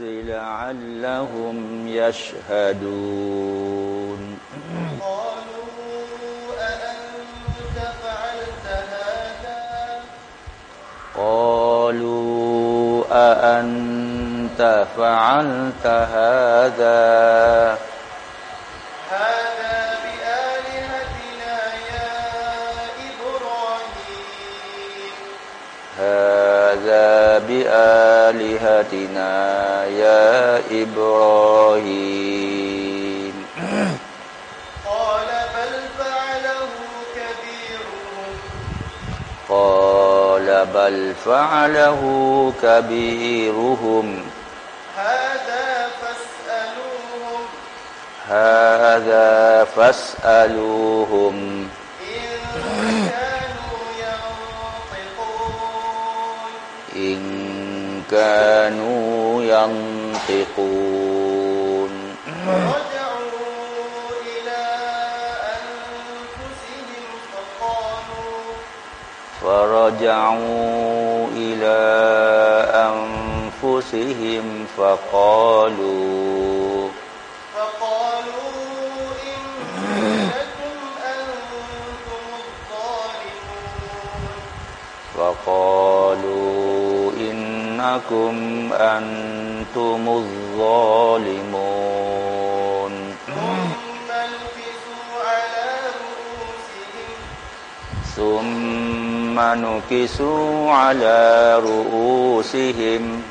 لعلهم يشهدون. قالوا أأنت فعلت هذا قالوا أأنت فعلت هذا؟ بآلهتنا يا إبراهيم. قال بل فعله كبيرهم. قال بل فعله كبيرهم. هذا فاسألوهم. هذا فاسألوهم. كانوا ينطقون. فرجعوا إلى أنفسهم فقالوا فقالوا إنكم أنتم الظالمون فقالوا إنكم أنتم الظالمون. ثم نكسوا على رؤوسهم. ثم نكسوا على رؤوسهم.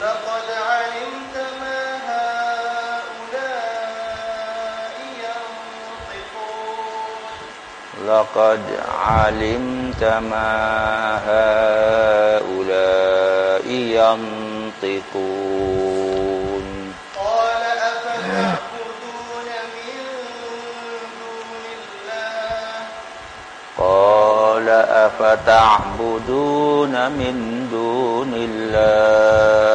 لقد علمت ما هؤلاء ينطقون. لقد علمت ما هؤلاء ينطقون قال أفتعبدون من دون الله قال أفتعبدون من دون الله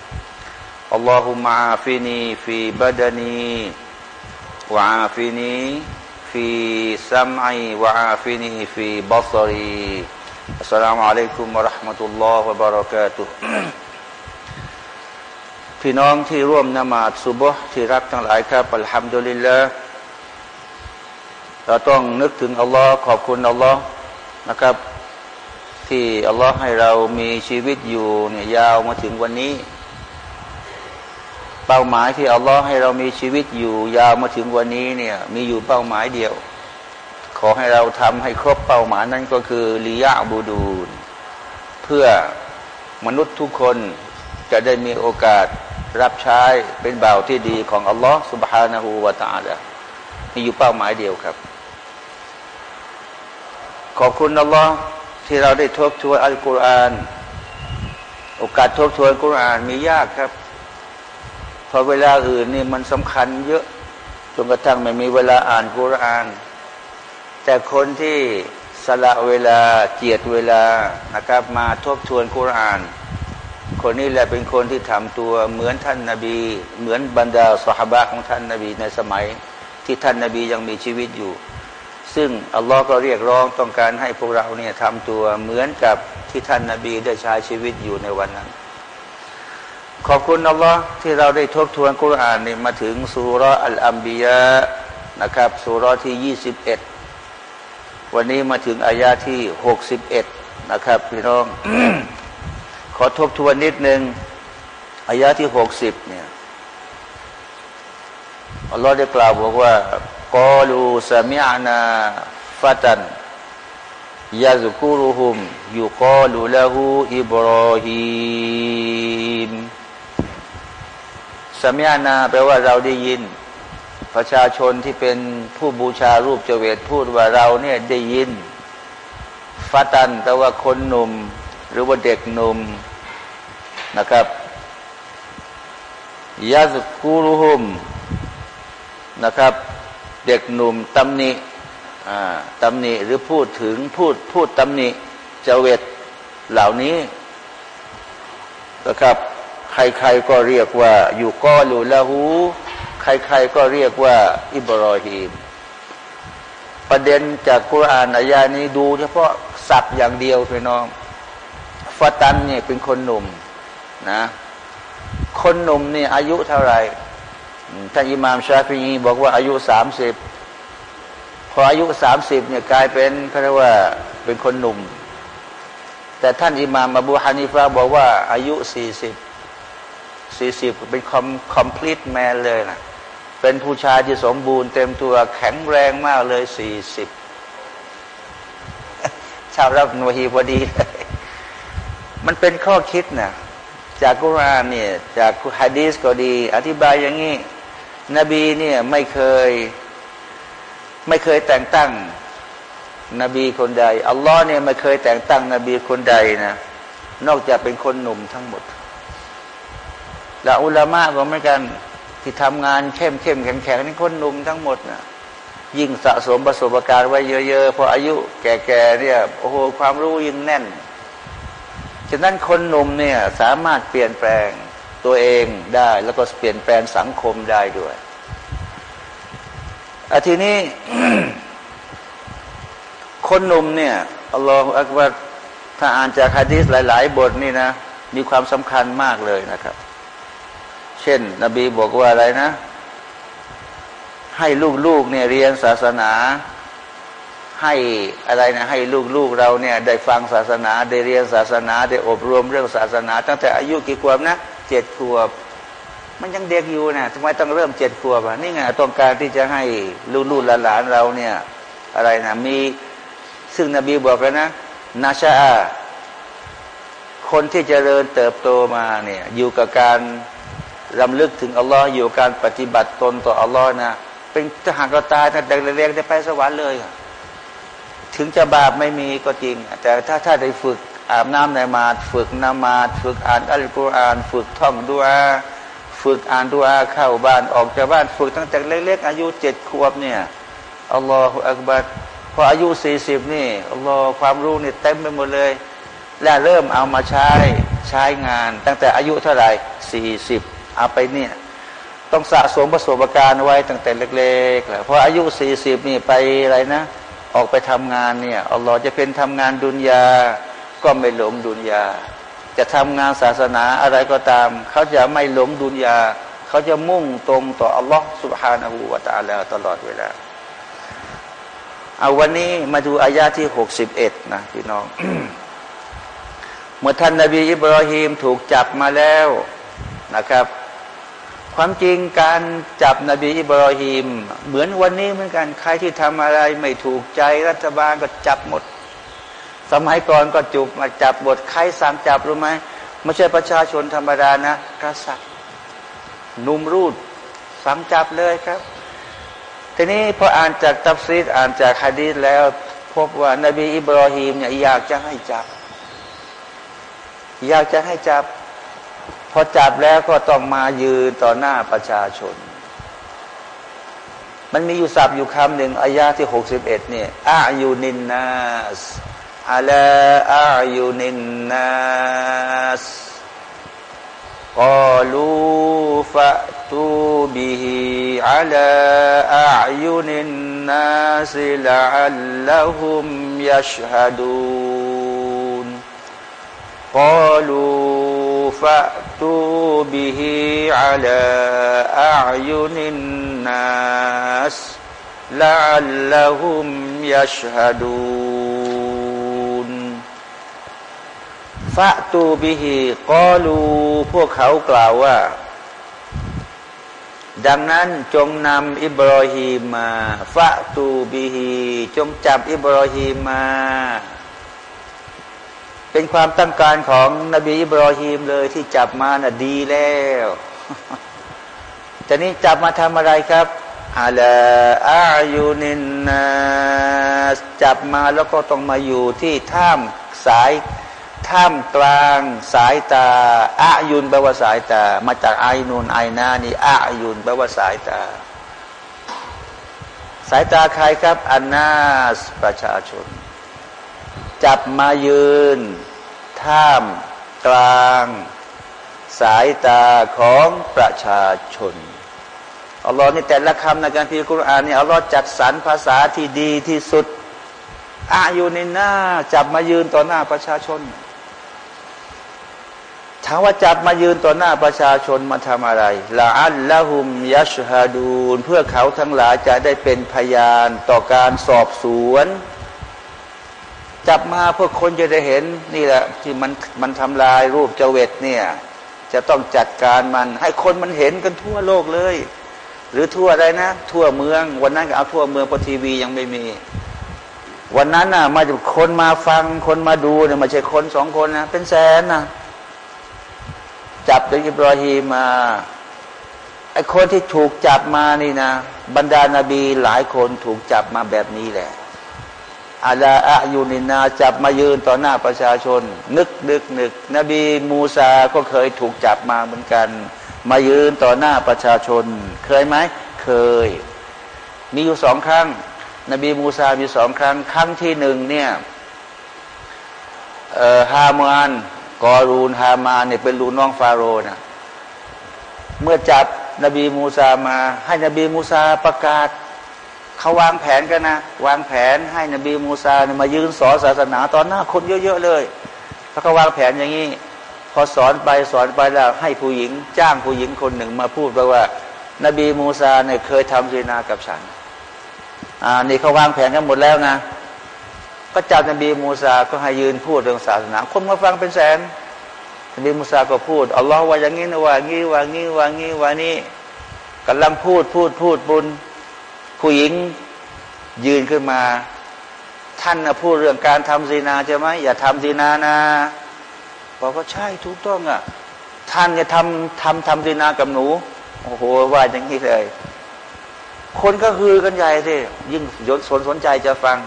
اللهم عافني في بدني وعافني في سمعي وعافني في بصري السلام عليكم ورحمة الله وبركاته พี่น้องที่ร่วมนมาศซุบฮ์ที่รักทั้งหลายครับอัลฮัมดุลิลลาห์เราต้องนึกถึงอัลลอฮ์ขอบคุณอัลลอฮ์นะครับ ที่อัลลอฮ์ให้เรามีชีวิตอยู่เนี่ยยาวมาถึงวันนี้ เป้าหมายที่อัลลอฮ์ให้เรามีชีวิตอยู่ยาวมาถึงวันนี้เนี่ย มีอยู่เป้าหมายเดียว ขอให้เราทำให้ครบเป้าหมายนั้นก็คือลียาบูดูนเพื่อมนุษย์ทุกคนจะได้มีโอกาสรับใช้เป็นบ่าวที่ดีของอัลลอฮ์สุบฮานาหูวาตาละมีอยู่เป้าหมายเดียวครับ ขอบคุณอัลลอฮ์ที่เราได้ทบทวนอัลกุรอาน โอกาสทบทวนกุรอานมียากครับ พราะเวลาอื่นนี่มันสำคัญเยอะจนกระทั่งไม่มีเวลาอ่านกุราน แต่คนที่สละเวลาเจียดเวลานะครับมาทบทวนกุราน คนนี้แหละเป็นคนที่ทำตัวเหมือนท่านนาบี เหมือนบรรดาสหบะของท่านนาบีในสมัยที่ท่านนาบียังมีชีวิตอยู่ ซึ่งอัลลอฮ์ก็เรียกร้องต้องการให้พวกเราเนี่ยทำตัวเหมือนกับที่ท่านนาบีได้ใช้ชีวิตอยู่ในวันนั้น ขอบคุณอัลลอฮ์ที่เราได้ทบทวนกุรอานนี่มาถึงสุรอัลอัมบียะนะครับสุรที่ยี่สิบเอ็ดวันนี้มาถึงอายาที่หกสิบเอ็ดนะครับพี่น้อง ขอทบทวนนิดนึงอายะที่หกสิบเนี่ยอัลลอฮ์ได้กล่าวบอกว่ากอลูสมิอานาฟาตันยาซุกุรุฮุมยุกอลูละหูอิบรอฮิม สมิอานาแปลว่าเราได้ยิน ประชาชนที่เป็นผู้บูชารูปเจเวตพูดว่าเราเนี่ยได้ยินฟาตันแปลว่าคนหนุ่ม หรือว่าเด็กหนุ่มนะครับยาสกูรุฮุมนะครับ เด็กหนุ่มตำหนิตำหนิหรือพูดถึงพูดพูดตำหนิเจเวตเหล่านี้นะครับ ใครๆก็เรียกว่าอยู่ก้อลูละหูใครๆก็เรียกว่า อิบรอฮีม ประเด็นจากกุรอานอายานี้ดูเฉพาะศัพท์อย่างเดียวพี่น้องฟาตันเนี่ยเป็นคนหนุ่มนะ คนหนุ่มเนี่ยอายุเท่าไหร่ท่านอิหม่ามชาฟีีบอกว่าอายุสามสิบพออายุสามสิบเนี่ยกลายเป็นเขาเรียกว่าเป็นคนหนุ่ม แต่ท่านอิหม่ามอบูฮานิฟาบอกว่าอายุสี่สิบ สี่สิบเป็นคอมคอมพลีทแมนเลยนะเป็นผู้ชายที่สมบูรณ์เต็มตัวแข็งแรงมากเลยสี่สิบชาวรับนวฮีพอดีมันเป็นข้อคิดนะจากกุรานเนี่ย จากฮะดีสก็ดี อธิบายอย่างนี้ นบีเนี่ยไม่เคย ไม่เคยแต่งตั้ง นบีคนใด อัลลอฮ์เนี่ยไม่เคยแต่งตั้ง นบีคนใดนะ นอกจากเป็นคนหนุ่มทั้งหมด และอุลามะก็เหมือนกันที่ทำงานเข้มเข้มแข็งแข็งนี่คนหนุ่มทั้งหมดนะยิ่งสะสมประสบการณ์ไว้เยอะๆพออายุแก่ๆเนี่ยโอ้โหความรู้ยิ่งแน่น ฉะนั้นคนหนุ่มเนี่ยสามารถเปลี่ยนแปลงตัวเองได้ แล้วก็เปลี่ยนแปลงสังคมได้ด้วยอาทีนี้ คนหนุ่มเนี่ยอัลลอฮฺอักบัรถ้าอ่านจากฮะดีษหลาย ๆ บทนี่นะ มีความสำคัญมากเลยนะครับ เช่น นบีบอกว่าอะไรนะ ให้ลูกๆเนี่ยเรียนศาสนา ให้อะไรนะ ให้ลูกๆเราเนี่ย ได้ฟังศาสนา ได้เรียนศาสนา ได้อบรมเรื่องศาสนา ตั้งแต่อายุกี่ขวบนะเจ็ดขวบ มันยังเด็กอยู่นะทำไมต้องเริ่มเจ็ดขวบอะนี่ไงต้องการที่จะให้ลูกๆหลานๆเราเนี่ย อะไรนะมีซึ่งนบีบอกแล้วนะนาชาคนที่จเจริญเติบโตมาเนี่ยอยู่กับการ รำลึกถึงอัลลอฮ์อยู่การปฏิบัติตนต่ออัลลอฮ์นะ เป็นทหารก็ตายถ้าเด็กเล็กได้ไปสวรรค์เลย ถึงจะบาปไม่มีก็จริง แต่ถ้าถ้าได้ฝึกอาบน้ำในมาดฝึกนามาดฝึกอ่านอัลกุรอาน ฝึกท่องดูอาฝึกอ่านดูอาเข้าบ้านออกจากบ้าน ฝึกตั้งแต่เล็ก ๆ อายุเจ็ดขวบเนี่ยอัลลอฮฺอักบัดพออายุสี่สิบนี่อัลลอฮฺความรู้นี่เต็มไปหมดเลย และเริ่มเอามาใช้ใช้งาน ตั้งแต่อายุเท่าไหร่สี่สิบ เอาไปเนี่ย ต้องสะสมประสบการณ์ไว้ตั้งแต่เล็กๆแหละพออายุสี่สิบนี่ไปอะไรนะ ออกไปทำงานเนี่ยอัลลอฮ์จะเป็นทำงานดุนยา ก็ไม่หลงดุนยา จะทำงานศาสนาอะไรก็ตาม เขาจะไม่หลงดุนยา เขาจะมุ่งตรงต่ออัลลอฮ์สุบฮานาหูวาตาลาตลอดเวลาเอาวันนี้มาดูอายาที่หกสิบเอ็ดนะพี่น้อง เมื่อท่านนาบีอิบราฮิมถูกจับมาแล้วนะครับ ความจริงการจับนบีอิบรอฮีมเหมือนวันนี้เหมือนกันใครที่ทำอะไรไม่ถูกใจรัฐบาลก็จับหมด สมัยก่อนก็จุบมาจับหมดใครสั่งจับรู้ไหมไม่ใช่ประชาชนธรรมดานะกษัตริย์นุมรูดสั่งจับเลยครับ ทีนี้พออ่านจากตัฟซีดอ่านจากฮะดีษแล้ว พบว่านบีอิบรอฮีมเนี่ยอยากจะให้จับ อยากจะให้จับ พอจับแล้วก็ต้องมายืนต่อหน้าประชาชน มันมีอยู่ศัพท์อยู่คำหนึ่งอายาที่หกสิบเอ็ดเนี่ยอายุนินนาสอาลาอายุนินนาสกอลูฟะตูบิฮิอาลาอายุนินนาสิลาอัลลอฮุมยัชฮดูน قالوا فأتوا به على أعين الناس لعلهم يشهدون ฟะตูบิฮิกอลูพวกเขากล่าวว่า ดังนั้นจงนำอิบรอฮีมมาฟะตูบิฮิจงจับอิบรอฮีมมา เป็นความต้องการของนบีอิบรอฮีมเลยที่จับมาน่ะดีแล้วแต่นี้จับมาทำอะไรครับอาลาอายุนินนาจับมาแล้วก็ต้องมาอยู่ที่ถ้ำสายท่ามกลางสายตาอายุนแปลว่าสายตา มาจากไอนูนไอนานี่อายุนแปลว่าสายตา สายตาใครครับอันนาสประชาชน จับมายืน ท่ามกลาง สายตาของประชาชนอัลลอฮ์นี่แต่ละคำในการพิจารณานี่อัลลอฮ์จัดสรรภาษาที่ดีที่สุดอายุในหน้า จับมายืนต่อหน้าประชาชนถามว่าจับมายืนต่อหน้าประชาชนมาทำอะไรละอัลละหุมยัชฮาดูนเพื่อเขาทั้งหลายจะได้เป็นพยานต่อการสอบสวน จับมาเพื่อคนจะได้เห็นนี่แหละที่มันมันทำลายรูปเจเวตเนี่ยจะต้องจัดการมัน ให้คนมันเห็นกันทั่วโลกเลย หรือทั่วอะไรนะ ทั่วเมือง วันนั้นก็เอาทั่วเมืองพอทีวียังไม่มี วันนั้นน่ะ มาจากคนมาฟังคนมาดูเนี่ยไม่ใช่คนสองคนนะเป็นแสนนะจับโดยอิบราฮิมาไอคนที่ถูกจับมานี่นะบรรดานาบีหลายคนถูกจับมาแบบนี้แหละ على أعين الناسจับมายืนต่อหน้าประชาชน นึกนึกนึก นบีมูซาก็เคยถูกจับมาเหมือนกัน มายืนต่อหน้าประชาชน เคยไหมเคย มีอยู่สองครั้ง นบีมูซามีสองครั้ง ครั้งที่หนึ่งเนี่ยฮามานกอรูนฮามานเนี่ยเป็นลูกน้องฟาโรห์นะเมื่อจับนบีมูซามา ให้นบีมูซาประกาศ เขาวางแผนกันนะ วางแผนให้นบีมูซาเนมายืนสอนศาสนาตอนหน้าคนเยอะๆเลยแล้วก็วางแผนอย่างนี้ พอสอนไปสอนไปแล้วให้ผู้หญิงจ้างผู้หญิงคนหนึ่งมาพูดไปว่า นบีมูซาเนี่ยเคยทำซีนากับฉันอ่านี่เขาวางแผนกันหมดแล้วนะก็จับนบีมูซาก็ให้ยืนพูดเรื่องศาสนา คนมาฟังเป็นแสนนบีมูซาก็พูดอัลลอฮ์ว่าอย่างนี้นะว่างี้ว่างี้ว่างี้ว่านี้กำลังพูดพูดพูดบุญ ผู้หญิงยืนขึ้นมา ท่านนะพูดเรื่องการทำซีนาใช่ไหมอย่าทำซีนานะบอกว่าใช่ถูกต้องอะท่านจะทำทำทำซีนากับหนู โอ้โหว่าอย่างนี้เลย คนก็คือกันใหญ่สิยิ่งยนสนสนใจจะฟัง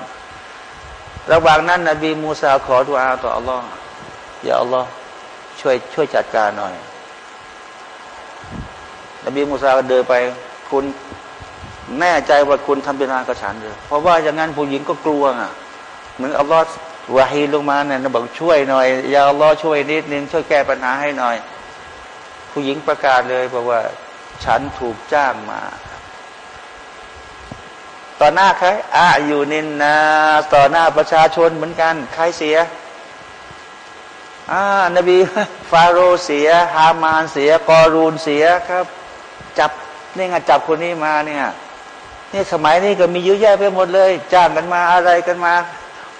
ระหว่างนั้นนบีมูซาขอดุอาต่ออัลลอฮ์อย่าอัลลอฮ์ช่วยช่วยจัดการหน่อยนบีมูซาก็เดินไป คุณ แน่ใจว่าคุณทำเป็นงากระฉันเลยเพราะว่าอย่างนั้นผู้หญิงก็กลัวอะเหมือนอัลลอฮ์วาฮีลงมาเนี่ยบอกช่วยหน่อยอย่าอัลลอฮ์ช่วยนิดนึงช่วยแก้ปัญหาให้หน่อย ผู้หญิงประกาศเลยบอกว่า ฉันถูกจ้างมาต่อหน้าใครอาอยู่นินนาต่อหน้าประชาชนเหมือนกัน ใครเสียอ่านบีฟาโรเสีย ฮามานเสีย กอรูนเสียครับ จับนี่ไงจับคนนี้มาเนี่ย นี่สมัยนี้ก็มีเยอะแยะไปหมดเลย จ้างกันมาอะไรกันมา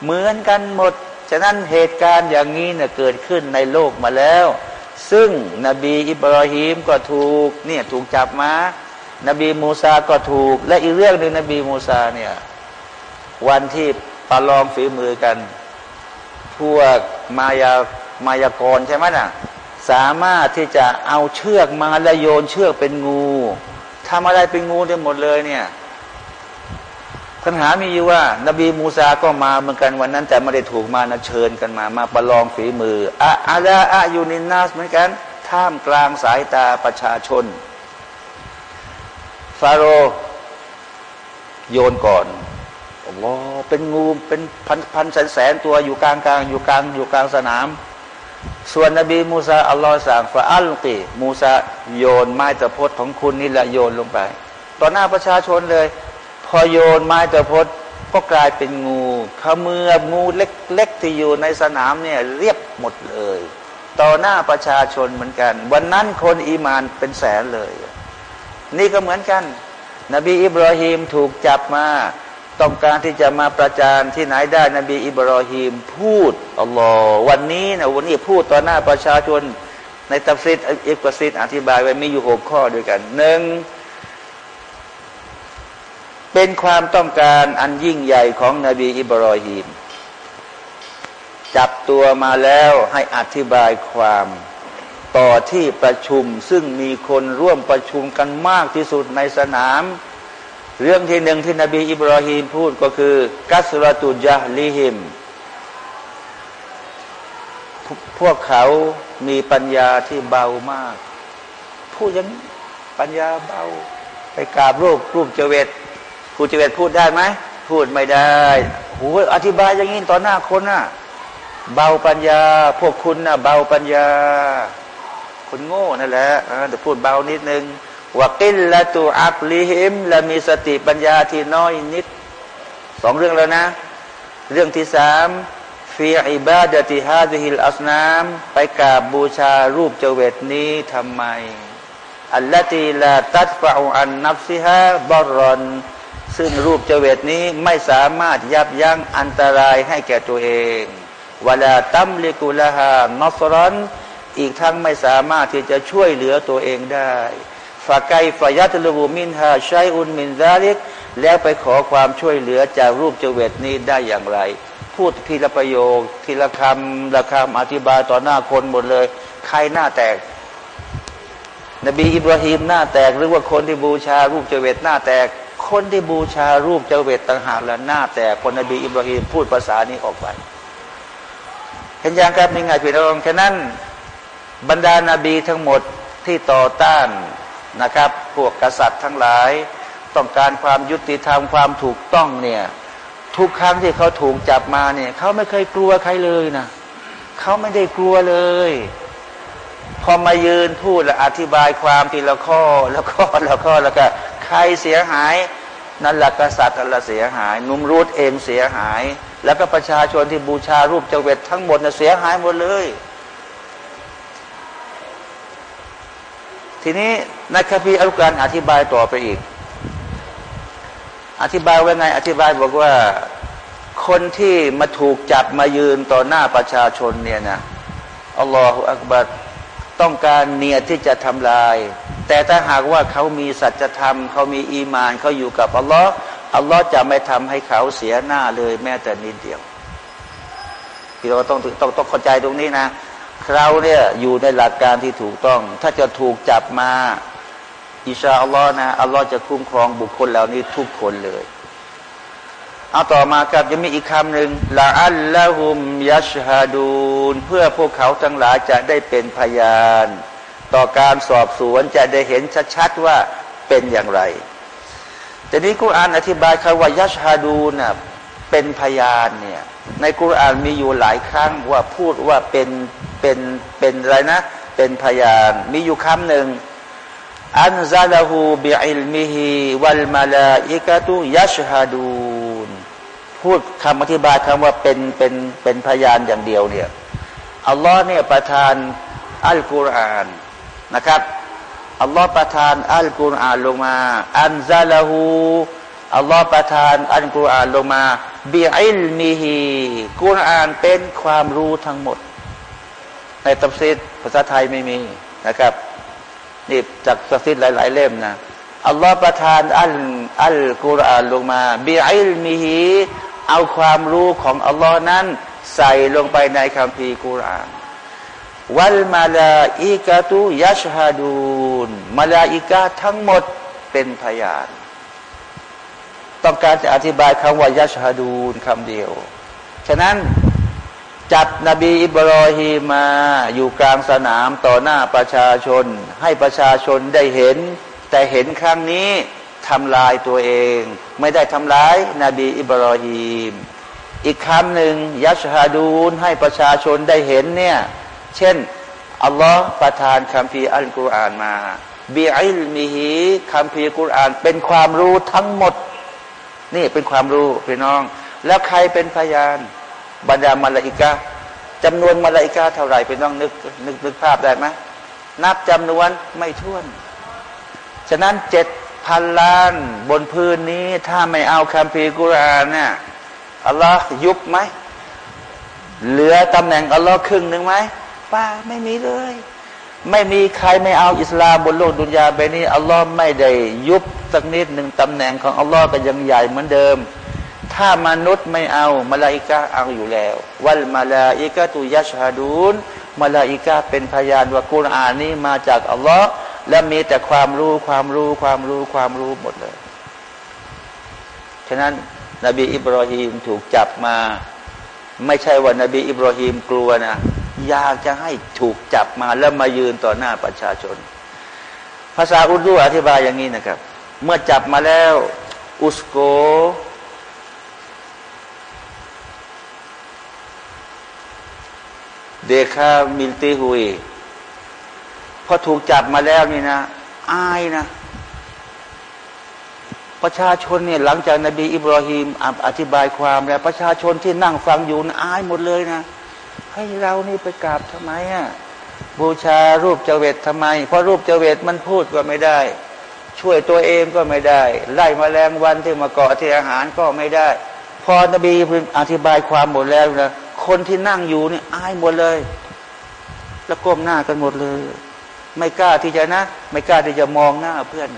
เหมือนกันหมด ฉะนั้นเหตุการณ์อย่างนี้เนี่ยเกิดขึ้นในโลกมาแล้ว ซึ่งนบีอิบราฮิมก็ถูกเนี่ยถูกจับมา นบีมูซาก็ถูก และอีกเรื่องหนึ่งนบีมูซาเนี่ยวันที่ประลองฝีมือกัน พวกมายามายากรใช่ไหมน่ะสามารถที่จะเอาเชือกมาและโยนเชือกเป็นงูทำอะไรเป็นงูได้หมดเลยเนี่ย ปัญหามีอยู่ว่า นบีมูซาก็มาเหมือนกันวันนั้น แต่ไม่ได้ถูกมานะเชิญกันมา มาประลองฝีมืออะอาลาอะยูนินนาสเหมือนกัน ท่ามกลางสายตาประชาชน ฟาโรโยนก่อนโอ้โหเป็นงูเป็นพันพันแสนแสนตัวอยู่กลางกลางอยู่กลางอยู่กลางสนาม ส่วนนบีมูซาอัลลอฮ์สั่งฟาอัลกีมูซาโยนไม้ตะพดของคุณนี่แหละโยนลงไป ต่อหน้าประชาชนเลย พอโยนไม้ตะพดก็กลายเป็นงูขมืองูเล็กๆที่อยู่ในสนามเนี่ยเรียบหมดเลย ต่อหน้าประชาชนเหมือนกัน วันนั้นคนอีมานเป็นแสนเลย นี่ก็เหมือนกัน นบีอิบราฮิมถูกจับมาต้องการที่จะมาประจานที่ไหนได้นบีอิบราฮิมพูดอัลลอฮ์วันนี้นะวันนี้พูดต่อหน้าประชาชนในตัฟซิดอิบกซิดอธิบายไว้มีอยู่หกข้อด้วยกันหนึ่ง เป็นความต้องการอันยิ่งใหญ่ของนบีอิบรอฮีมจับตัวมาแล้วให้อธิบายความต่อที่ประชุมซึ่งมีคนร่วมประชุมกันมากที่สุดในสนาม เรื่องที่หนึ่งที่นบีอิบราฮิมพูดก็คือ กัสรตุจาลิฮิม พวกเขามีปัญญาที่เบามาก พูดยังปัญญาเบา ไปกราบรูปรูปเจเวต ครูเจเวตพูดได้ไหมพูดไม่ได้โหอธิบายอย่างนี้ต่อหน้าคนน่ะ เบาปัญญา พวกคุณน่ะ เบาปัญญา คนโง่นั่นแหละแต่พูดเบานิดนึงว่ากินละตูอักลิฮิมและมีสติปัญญาที่น้อยนิดสองเรื่องแล้วนะ เรื่องที่สามฟีอิบาดติฮาดิฮิลอัสนาม ไปกราบบูชารูปเจเวตนี้ทำไม อัลลตีลาตัดฟะอันนับซิฮะบรรอน ซึ่งรูปเจเวตนี้ไม่สามารถยับยั้งอันตรายให้แก่ตัวเองเวลาตัมลิกุลาฮานอสรอนอีกทั้งไม่สามารถที่จะช่วยเหลือตัวเองได้ฝากไกฟยัตลูมินฮาชัยอุนมินซาลิก แล้วไปขอความช่วยเหลือจากรูปเจเวตนี้ได้อย่างไร พูดทีละประโยค ทีละคำละคำอธิบายต่อหน้าคนหมดเลย ใครหน้าแตก นบีอิบราฮิมหน้าแตก หรือว่าคนที่บูชารูปเจเวตหน้าแตก คนที่บูชารูปเจเวตต่างหากและหน้า แต่คนนบีอิบราฮิมพูดภาษานี้ออกไป เห็นอย่างครับนี่ไงพี่น้องแค่นั้นบรรดานาบีทั้งหมดที่ต่อต้านนะครับ พวกกษัตริย์ทั้งหลาย ต้องการความยุติธรรมความถูกต้องเนี่ยทุกครั้งที่เขาถูกจับมาเนี่ยเขาไม่เคยกลัวใครเลยนะเขาไม่ได้กลัวเลย พอมายืนพูดและอธิบายความทีละข้อแล้วก็แล้วก็แล้วก็ ใครเสียหาย นั่นแหละกษัตริย์นั่นแหละเสียหาย นุมรูดเองเสียหาย แล้วก็ประชาชนที่บูชารูปเจเวตทั้งหมดน่ะเสียหายหมดเลย ทีนี้ในคัมภีร์อัลกุรอานอธิบายต่อไปอีก อธิบายว่าไง อธิบายบอกว่าคนที่มาถูกจับมายืนต่อหน้าประชาชนเนี่ยนะอัลลอฮฺอักบัด ต้องการเนียที่จะทำลาย แต่ถ้าหากว่าเขามีสัจธรรม เขามีอีมานเขาอยู่กับอัลลอฮ์อัลลอฮ์จะไม่ทำให้เขาเสียหน้าเลยแม้แต่นิดเดียวพี่เราต้องต้องต้องเข้าใจตรงนี้นะเราเนี่ยอยู่ในหลักการที่ถูกต้อง ถ้าจะถูกจับมาอิชาอัลลอฮ์นะอัลลอฮ์จะคุ้มครองบุคคลเหล่านี้ทุกคนเลย เอาต่อมาครับจะมีอีกคำหนึ่งละอัลละหุมยัชฮาดูนเพื่อพวกเขาทั้งหลายจะได้เป็นพยาน ต่อการสอบสวนจะได้เห็นชัดๆว่าเป็นอย่างไรแต่นี้กุรอานอธิบายคำว่ายัชฮาดูนะเป็นพยานเนี่ยในกุรอานมีอยู่หลายครั้งว่าพูดว่าเป็นเป็นเป็นอะไรนะ เป็นพยาน มีอยู่คำหนึ่งอันซาลาหูบิอิลมิฮิวัลมาลาอิกะตุยัชฮาดู พูดคำอธิบายคำว่าเป็นเป็นเป็นพยานอย่างเดียวเนี่ยอัลลอฮ์เนี่ยประทานอัลกุรอานนะครับอัลลอฮ์ประทานอัลกุรอานลงมา أنزله อัลลอฮ์ประทานอัลกุรอานลงมา بعلمه กุรอานเป็นความรู้ทั้งหมด ในตัฟซีรภาษาไทยไม่มีนะครับนี่จากตัฟซีรหลาย ๆ เล่มนะอัลลอฮ์ประทานอัลอัลกุรอานลงมา بعلمه เอาความรู้ของอัลลอฮ์นั้นใส่ลงไปในคัมภีร์กุรอานวัลมาลาอิกาตุยัชฮาดูนมาลาอิกาทั้งหมดเป็นพยาน ต้องการจะอธิบายคำว่ายัชฮาดูนคำเดียว ฉะนั้นจับนบีอิบรอฮีมาอยู่กลางสนามต่อหน้าประชาชน ให้ประชาชนได้เห็น แต่เห็นครั้งนี้ ทำลายตัวเอง ไม่ได้ทำลายนาบีอิบรอฮีม อีกคำหนึ่งยัชฮาดูนให้ประชาชนได้เห็นเนี่ย เช่น อัลลอฮ์ประทานคัมภีอัลกุรอานมาบีอิลมีฮีคัมภีกุรอาน เป็นความรู้ทั้งหมด นี่เป็นความรู้พี่น้อง แล้วใครเป็นพยาน บรรดามาลาอิกาจำนวนมาลาอิกาเท่าไหร่เป็นต้องนึกนึกนึกภาพได้ไหมนับจำนวนไม่ท้วน ฉะนั้นเจ็ด พันล้าน บนพื้นนี้ ถ้าไม่เอาคัมภีร์กุรอานเนี่ยอัลลอฮ์ยุบไหมเหลือตำแหน่งอัลลอฮ์ครึ่งหนึ่งไหมป้าไม่มีเลย ไม่มีใครไม่เอาอิสลามบนโลกดุนยาใบนี้อัลลอฮ์ไม่ได้ยุบสักนิดหนึ่งตำแหน่งของอัลลอฮ์ก็ยังใหญ่เหมือนเดิม ถ้ามนุษย์ไม่เอามาลาอิกาเอาอยู่แล้ว วัลมาลาอิกาตุยัชฮาดูนมาลาอิกาเป็นพยานว่ากุรอานนี้มาจากอัลลอฮ์ และมีแต่ความรู้ความรู้ความรู้ความรู้หมดเลย ฉะนั้นนบีอิบรอฮีมถูกจับมา ไม่ใช่ว่านบีอิบรอฮีมกลัวนะอยากจะให้ถูกจับมาแล้วมายืนต่อหน้าประชาชน ภาษาอุดูอธิบายอย่างนี้นะครับ เมื่อจับมาแล้ว อุสโก เดคามิลติฮุย พอถูกจับมาแล้วนี่นะอายนะ ประชาชนเนี่ยหลังจากนบีอิบราฮิมอธิบายความแล้ว ประชาชนที่นั่งฟังอยู่นะอายหมดเลยนะให้เรานี่ไปกราบทำไมอะบูชารูปเจเวตทำไม เพราะรูปเจเวตมันพูดก็ไม่ได้ ช่วยตัวเองก็ไม่ได้ ไล่มาแรงวันที่มาเกาะที่อาหารก็ไม่ได้ พอนบีอธิบายความหมดแล้วนะคนที่นั่งอยู่นี่อายหมดเลย แล้วก้มหน้ากันหมดเลย ไม่กล้าที่จะนะ ไม่กล้าที่จะมองหน้าเพื่อน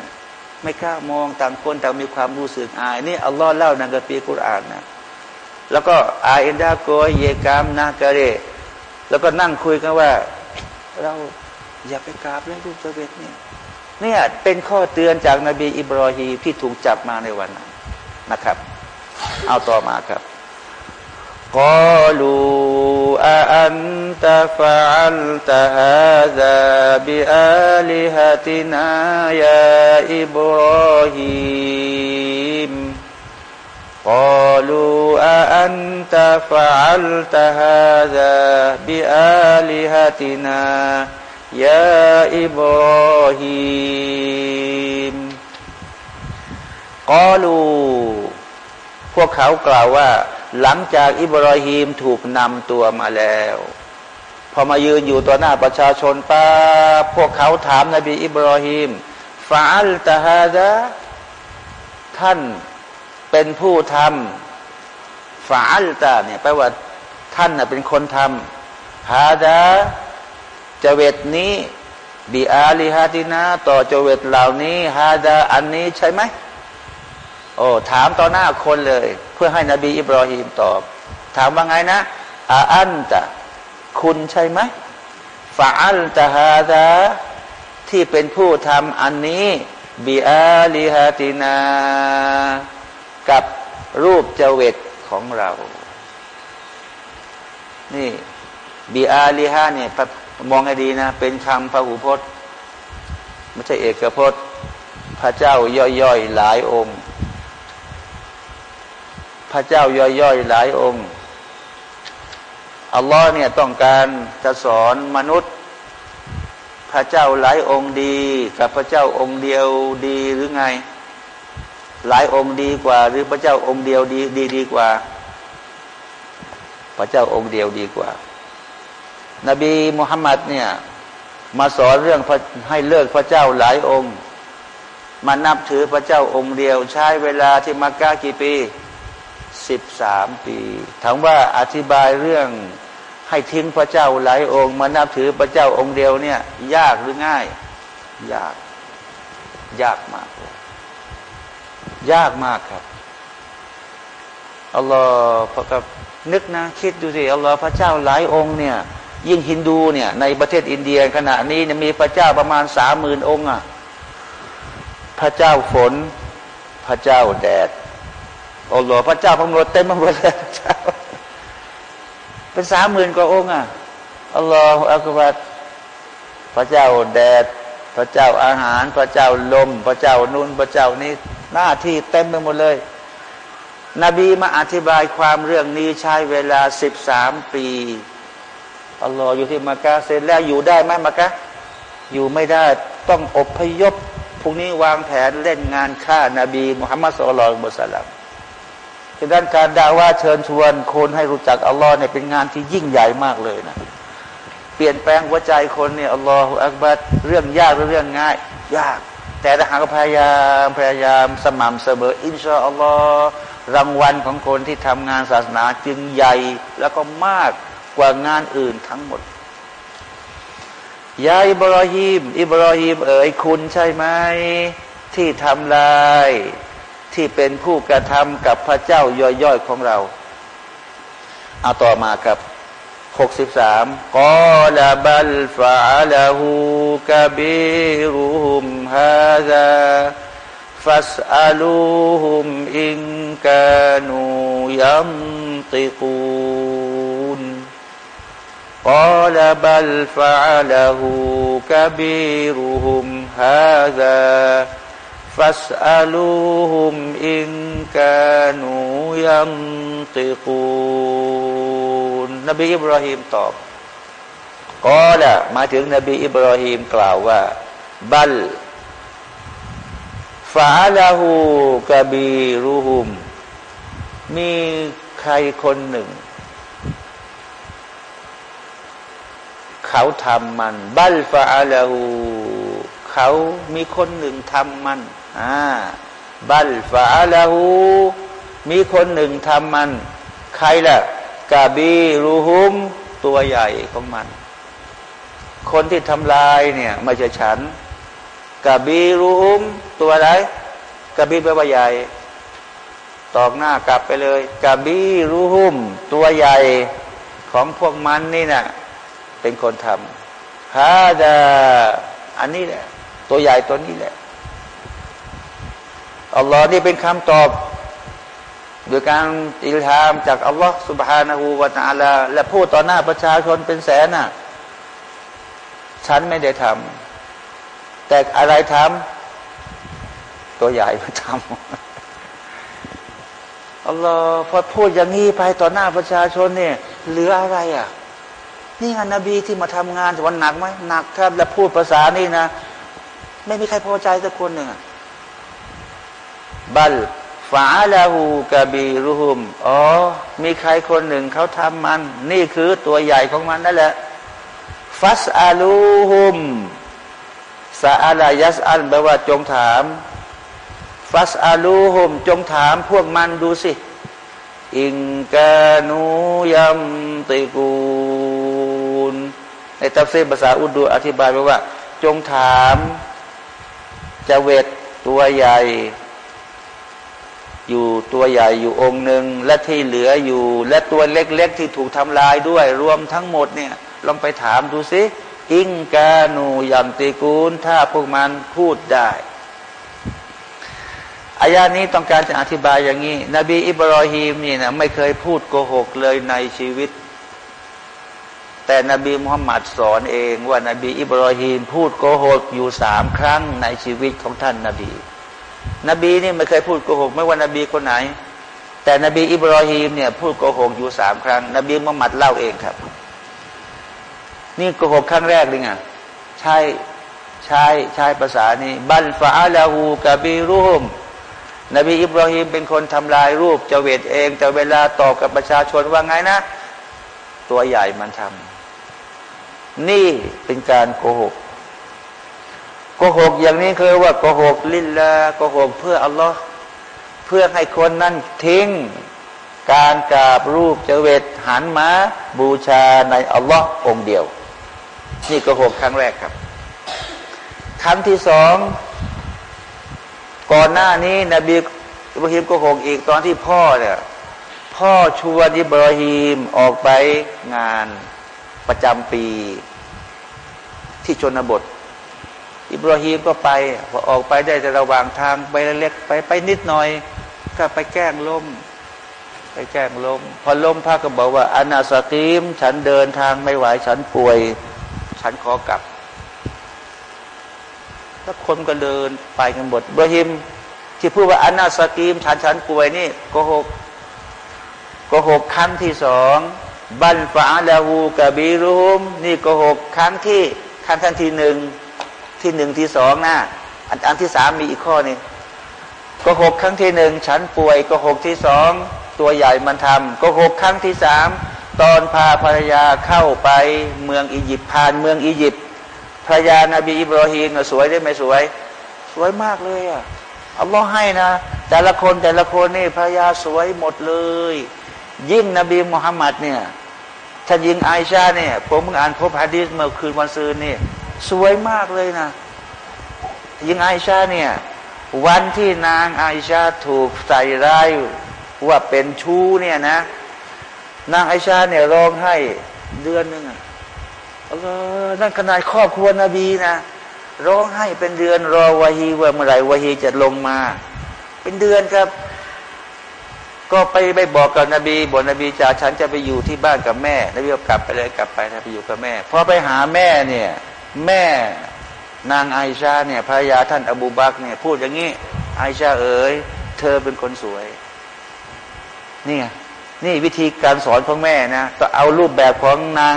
ไม่กล้ามองต่างคนต่างมีความรู้สึกอาย นี่อัลลอฮ์เล่าในกัมภีร์กุรอานนะแล้วก็อาอินดาโกยเยกามนากะเรแล้วก็นั่งคุยกันว่า เราอย่าไปกราบเรื่องรูปเจเวตเนี่ยเนี่ยเป็นข้อเตือนจากนบีอิบรอฮีที่ถูกจับมาในวันนั้นนะครับ เอาต่อมาครับ قالوا أأنت فعلت هذا بآلهتنا يا إبراهيم قالوا أأنت فعلت هذا بآلهتنا يا إبراهيم قالوا พวกเขากล่าวว่า หลังจากอิบราฮิมถูกนำตัวมาแล้ว พอมายืนอยู่ต่อหน้าประชาชนป้าพวกเขาถามนบีอิบราฮิมฟาอัลตาฮาดะท่านเป็นผู้ทำฟาอัลตาเนี่ยแปลว่าท่านเป็นคนทำฮาดะจเวตนี้บีอาลีฮาตินาต่อจเวตเหล่านี้ฮาดาอันนี้ใช่ไหม โอ้ถามต่อหน้าคนเลย เพื่อให้นบีอิบรอฮีมตอบ ถามว่าไงนะอาอันตะ คุณใช่ไหมฟาอัลตะฮาดาที่เป็นผู้ทำอันนี้บีอาลีฮาตินา กับรูปเจเวตของเรา นี่บีอาลีฮาเนี่ยมองให้ดีนะ เป็นคำพระหูพจน์ ไม่ใช่เอกพจน์ พระเจ้าย่อยๆ หลายองค์ พระเจ้าย่อยๆหลายองค์ อัลลอฮ์เนี่ยต้องการจะสอนมนุษย์ พระเจ้าหลายองค์ดี กับพระเจ้าองค์เดียวดีหรือไง หลายองค์ดีกว่า หรือพระเจ้าองค์เดียวดีดีดีกว่า พระเจ้าองค์เดียวดีกว่า นบีมุฮัมมัดเนี่ยมาสอนเรื่องให้เลิกพระเจ้าหลายองค์ มานับถือพระเจ้าองค์เดียว ใช้เวลาที่มักกะกี่ปี สิบสามปีถามว่าอธิบายเรื่องให้ทิ้งพระเจ้าหลายองค์มานับถือพระเจ้าองค์เดียวเนี่ย ยากหรือง่าย ยาก ยากมาก ยากมากครับอัลลอฮ์พอกับนึกนะ คิดดูสิอัลลอฮ์พระเจ้าหลายองค์เนี่ย ยิ่งฮินดูเนี่ยในประเทศอินเดียขณะนี้เนี่ยมีพระเจ้าประมาณสามหมื่นองค์อะพระเจ้าฝน พระเจ้าแดด อัลลอฮ์พระเจ้าพระมรดเต็มไปหมดเลยพระเจ้าเป็นสามหมื่นกว่าองค์อะอัลลอฮ์อักบัดพระเจ้าแดด พระเจ้าอาหาร พระเจ้าลม พระเจ้านุนพระเจ้านี้ หน้าที่เต็มไปหมดเลย นบีมาอธิบายความเรื่องนี้ใช้เวลาสิบสามปีอัลลอฮ์อยู่ที่มักกะเสร็จแล้วอยู่ได้ไหมมักกะอยู่ไม่ได้ต้องอบพยพพรุ่งนี้วางแผนเล่นงานฆ่านาบีมุฮัมมัดสุลลัลมุสลัม ดังนั้นการด่าว่าเชิญชวนคนให้รู้จักอัลลอฮ์เนี่ยเป็นงานที่ยิ่งใหญ่มากเลยนะเปลี่ยนแปลงหัวใจคนเนี่ยอัลลอฮฺอักบัดเรื่องยากหรือเรื่องง่าย ยาก แต่ถ้าหากพยายามพยายามสม่ำเสมออินชาอัลลอฮ์รางวัลของคนที่ทำงานศาสนาจึงใหญ่แล้วก็มากกว่างานอื่นทั้งหมดยาอิบราฮิมอิบราฮิมเอ๋ยคุณใช่ไหมที่ทำลาย ที่เป็นผู้กระทำกับพระเจ้าย่อยๆของเรา เอาต่อมาครับหกสิบสามกอลาบัลฟาลาหูกบิรุฮุมฮาซาฟัสอาลูฮุมอินกานูยัมติกูน ฟัสอัลูฮุมอินกานูยัมติกูลนบีอิบราฮิมตอบก็ละมาถึงนบีอิบราฮิมกล่าวว่า บัลฟาลาหูกะบีรูฮุม มีใครคนหนึ่ง เขาทำมัน บัลฟาลาหู เขามีคนหนึ่งทำมันอ่าบัลฟาลาหูมีคนหนึ่งทำมัน ใครล่ะกาบีรูฮุมตัวใหญ่ของมัน คนที่ทำลายเนี่ยไม่ใช่ฉันกาบีรูฮุมตัวอะไรกาบีแปลว่าใหญ่ตอกหน้ากลับไปเลยกาบีรูฮุมตัวใหญ่ของพวกมันนี่นะ่ะเป็นคนทำฮาดาอันนี้แหละ ตัวใหญ่ตัวนี้แหละอัลลอฮ์นี่เป็นคำตอบ โดยการอิลฮามจากอัลลอฮ์สุบฮานาหูวาตาลา และพูดต่อหน้าประชาชนเป็นแสนน่ะ ฉันไม่ได้ทำ แต่อะไรทำ ตัวใหญ่มาทำอัลลอฮ์พอพูดอย่างนี้ไปต่อหน้าประชาชนเนี่ย เหลืออะไรอะ นี่อันนบีที่มาทำงานวันหนักไหมหนักครับ และพูดภาษานี่นะ ไม่มีใครพอใจสักคนหนึ่งบัลฟาลาหูกะบีรุฮุมอ๋อ มีใครคนหนึ่งเขาทำมัน นี่คือตัวใหญ่ของมันนั่นแหละ ฟัสอาลูฮุมซาอาลายัสอันแปลว่าจงถาม ฟัสอาลูฮุม จงถามพวกมันดูสิ อิงกานูยัมติกูนในตัฟซีภาษาอุดูอธิบายไว้ว่า จงถาม จะเวทตัวใหญ่ อยู่ตัวใหญ่อยู่องค์หนึ่งและที่เหลืออยู่ และตัวเล็กๆที่ถูกทำลายด้วย รวมทั้งหมดเนี่ยลองไปถามดูสิอิงกาหนูยัมติกูล ถ้าพวกมันพูดได้อายานี้ต้องการจะอธิบายอย่างนี้ นบีอิบรอฮีมนี่นะไม่เคยพูดโกหกเลยในชีวิต แต่นบีมุฮัมมัดสอนเองว่านาบีอิบรอฮีมพูดโกหกอยู่สามครั้งในชีวิตของท่านนาบี นบีนี่ไม่เคยพูดโกหกไม่ว่านบีคนไหน แต่นบีอิบรอฮีมเนี่ยพูดโกหกอยู่สามครั้ง นบีมุฮัมมัดเล่าเองครับ นี่โกหกครั้งแรกเลยไงใช่ใช่ใช่ภาษานี้ บัลฟาลาหูกะบีรุมนบีอิบรอฮีมเป็นคนทำลายรูปเจเวตเอง แต่เวลาตอบกับประชาชนว่าไงนะ ตัวใหญ่มันทำ นี่เป็นการโกหกโกหกอย่างนี้คือว่าโกหกลิลละโกหกเพื่ออัลลอฮ์เพื่อให้คนนั้นทิ้งการกราบรูปเจเวตหันมาบูชาในอัลลอฮ์องเดียว นี่โกหกครั้งแรกครับ ครั้งที่สองก่อนหน้านี้นบีอิบราฮิมโกหกอีกตอนที่พ่อเนี่ยพ่อชวนอิบราฮิมออกไปงานประจำปี ที่ชนบท อิบราฮิมก็ไปพอออกไปได้จะระหว่างทางไปเล็กไปไปนิดหน่อย ก็ไปแกล้งล้ม ไปแกล้งล้ม พอล้มพระก็บอกว่าอนาสกีม ฉันเดินทางไม่ไหวฉันป่วย ฉันขอกลับแล้วคนก็เดินไปกันหมดบราฮิม ที่พูดว่าอนาสกีม ฉันฉันป่วยนี่โกหกโกหกครั้งที่สองบันฟาลาหูกบีรุมนี่โกหกครั้งที่ ครั้งทันที่หนึ่งที่หนึ่งที่สองนะอันอันที่สามมีอีกข้อนึงโกหกครั้งที่หนึ่งฉันป่วยโกหกที่สองตัวใหญ่มันทำโกหกครั้งที่สามตอนพาภรรยาเข้าไปเมืองอียิปต์ผ่านเมืองอียิปต์ภรรยานาบีอิบราฮิมสวยได้ไหมสวย สวยมากเลยอะอัลลอฮ์ให้นะ แต่ละคนแต่ละคนนี่ภรรยาสวยหมดเลย ยิ่งนบีมุฮัมมัดเนี่ย ท่านยิงไอชาเนี่ย ผมเพิ่งอ่านพบฮะดีษเมื่อคืนวันซืนนี่สวยมากเลยนะยิงไอชาเนี่ย วันที่นางไอชาถูกใส่ร้ายว่าเป็นชู้เนี่ยนะ นางไอชาเนี่ยร้องให้เดือนหนึ่งอะเออนั่นขนาดครอบครัวนบีนะร้องให้เป็นเดือนรอวาฮีว่าเมื่อไหร่วาฮีจะลงมา เป็นเดือนครับ ก็ไปไปบอกกับนบีบอกนบีจ่าฉันจะไปอยู่ที่บ้านกับแม่นบีก็กลับไปเลยกลับไปนะไปอยู่กับแม่พอไปหาแม่เนี่ยแม่นางไอชาเนี่ยภรรยาท่านอบูบักเนี่ยพูดอย่างนี้ไอชาเอ๋ยเธอเป็นคนสวยนี่นี่วิธีการสอนของแม่นะก็เอารูปแบบของนาง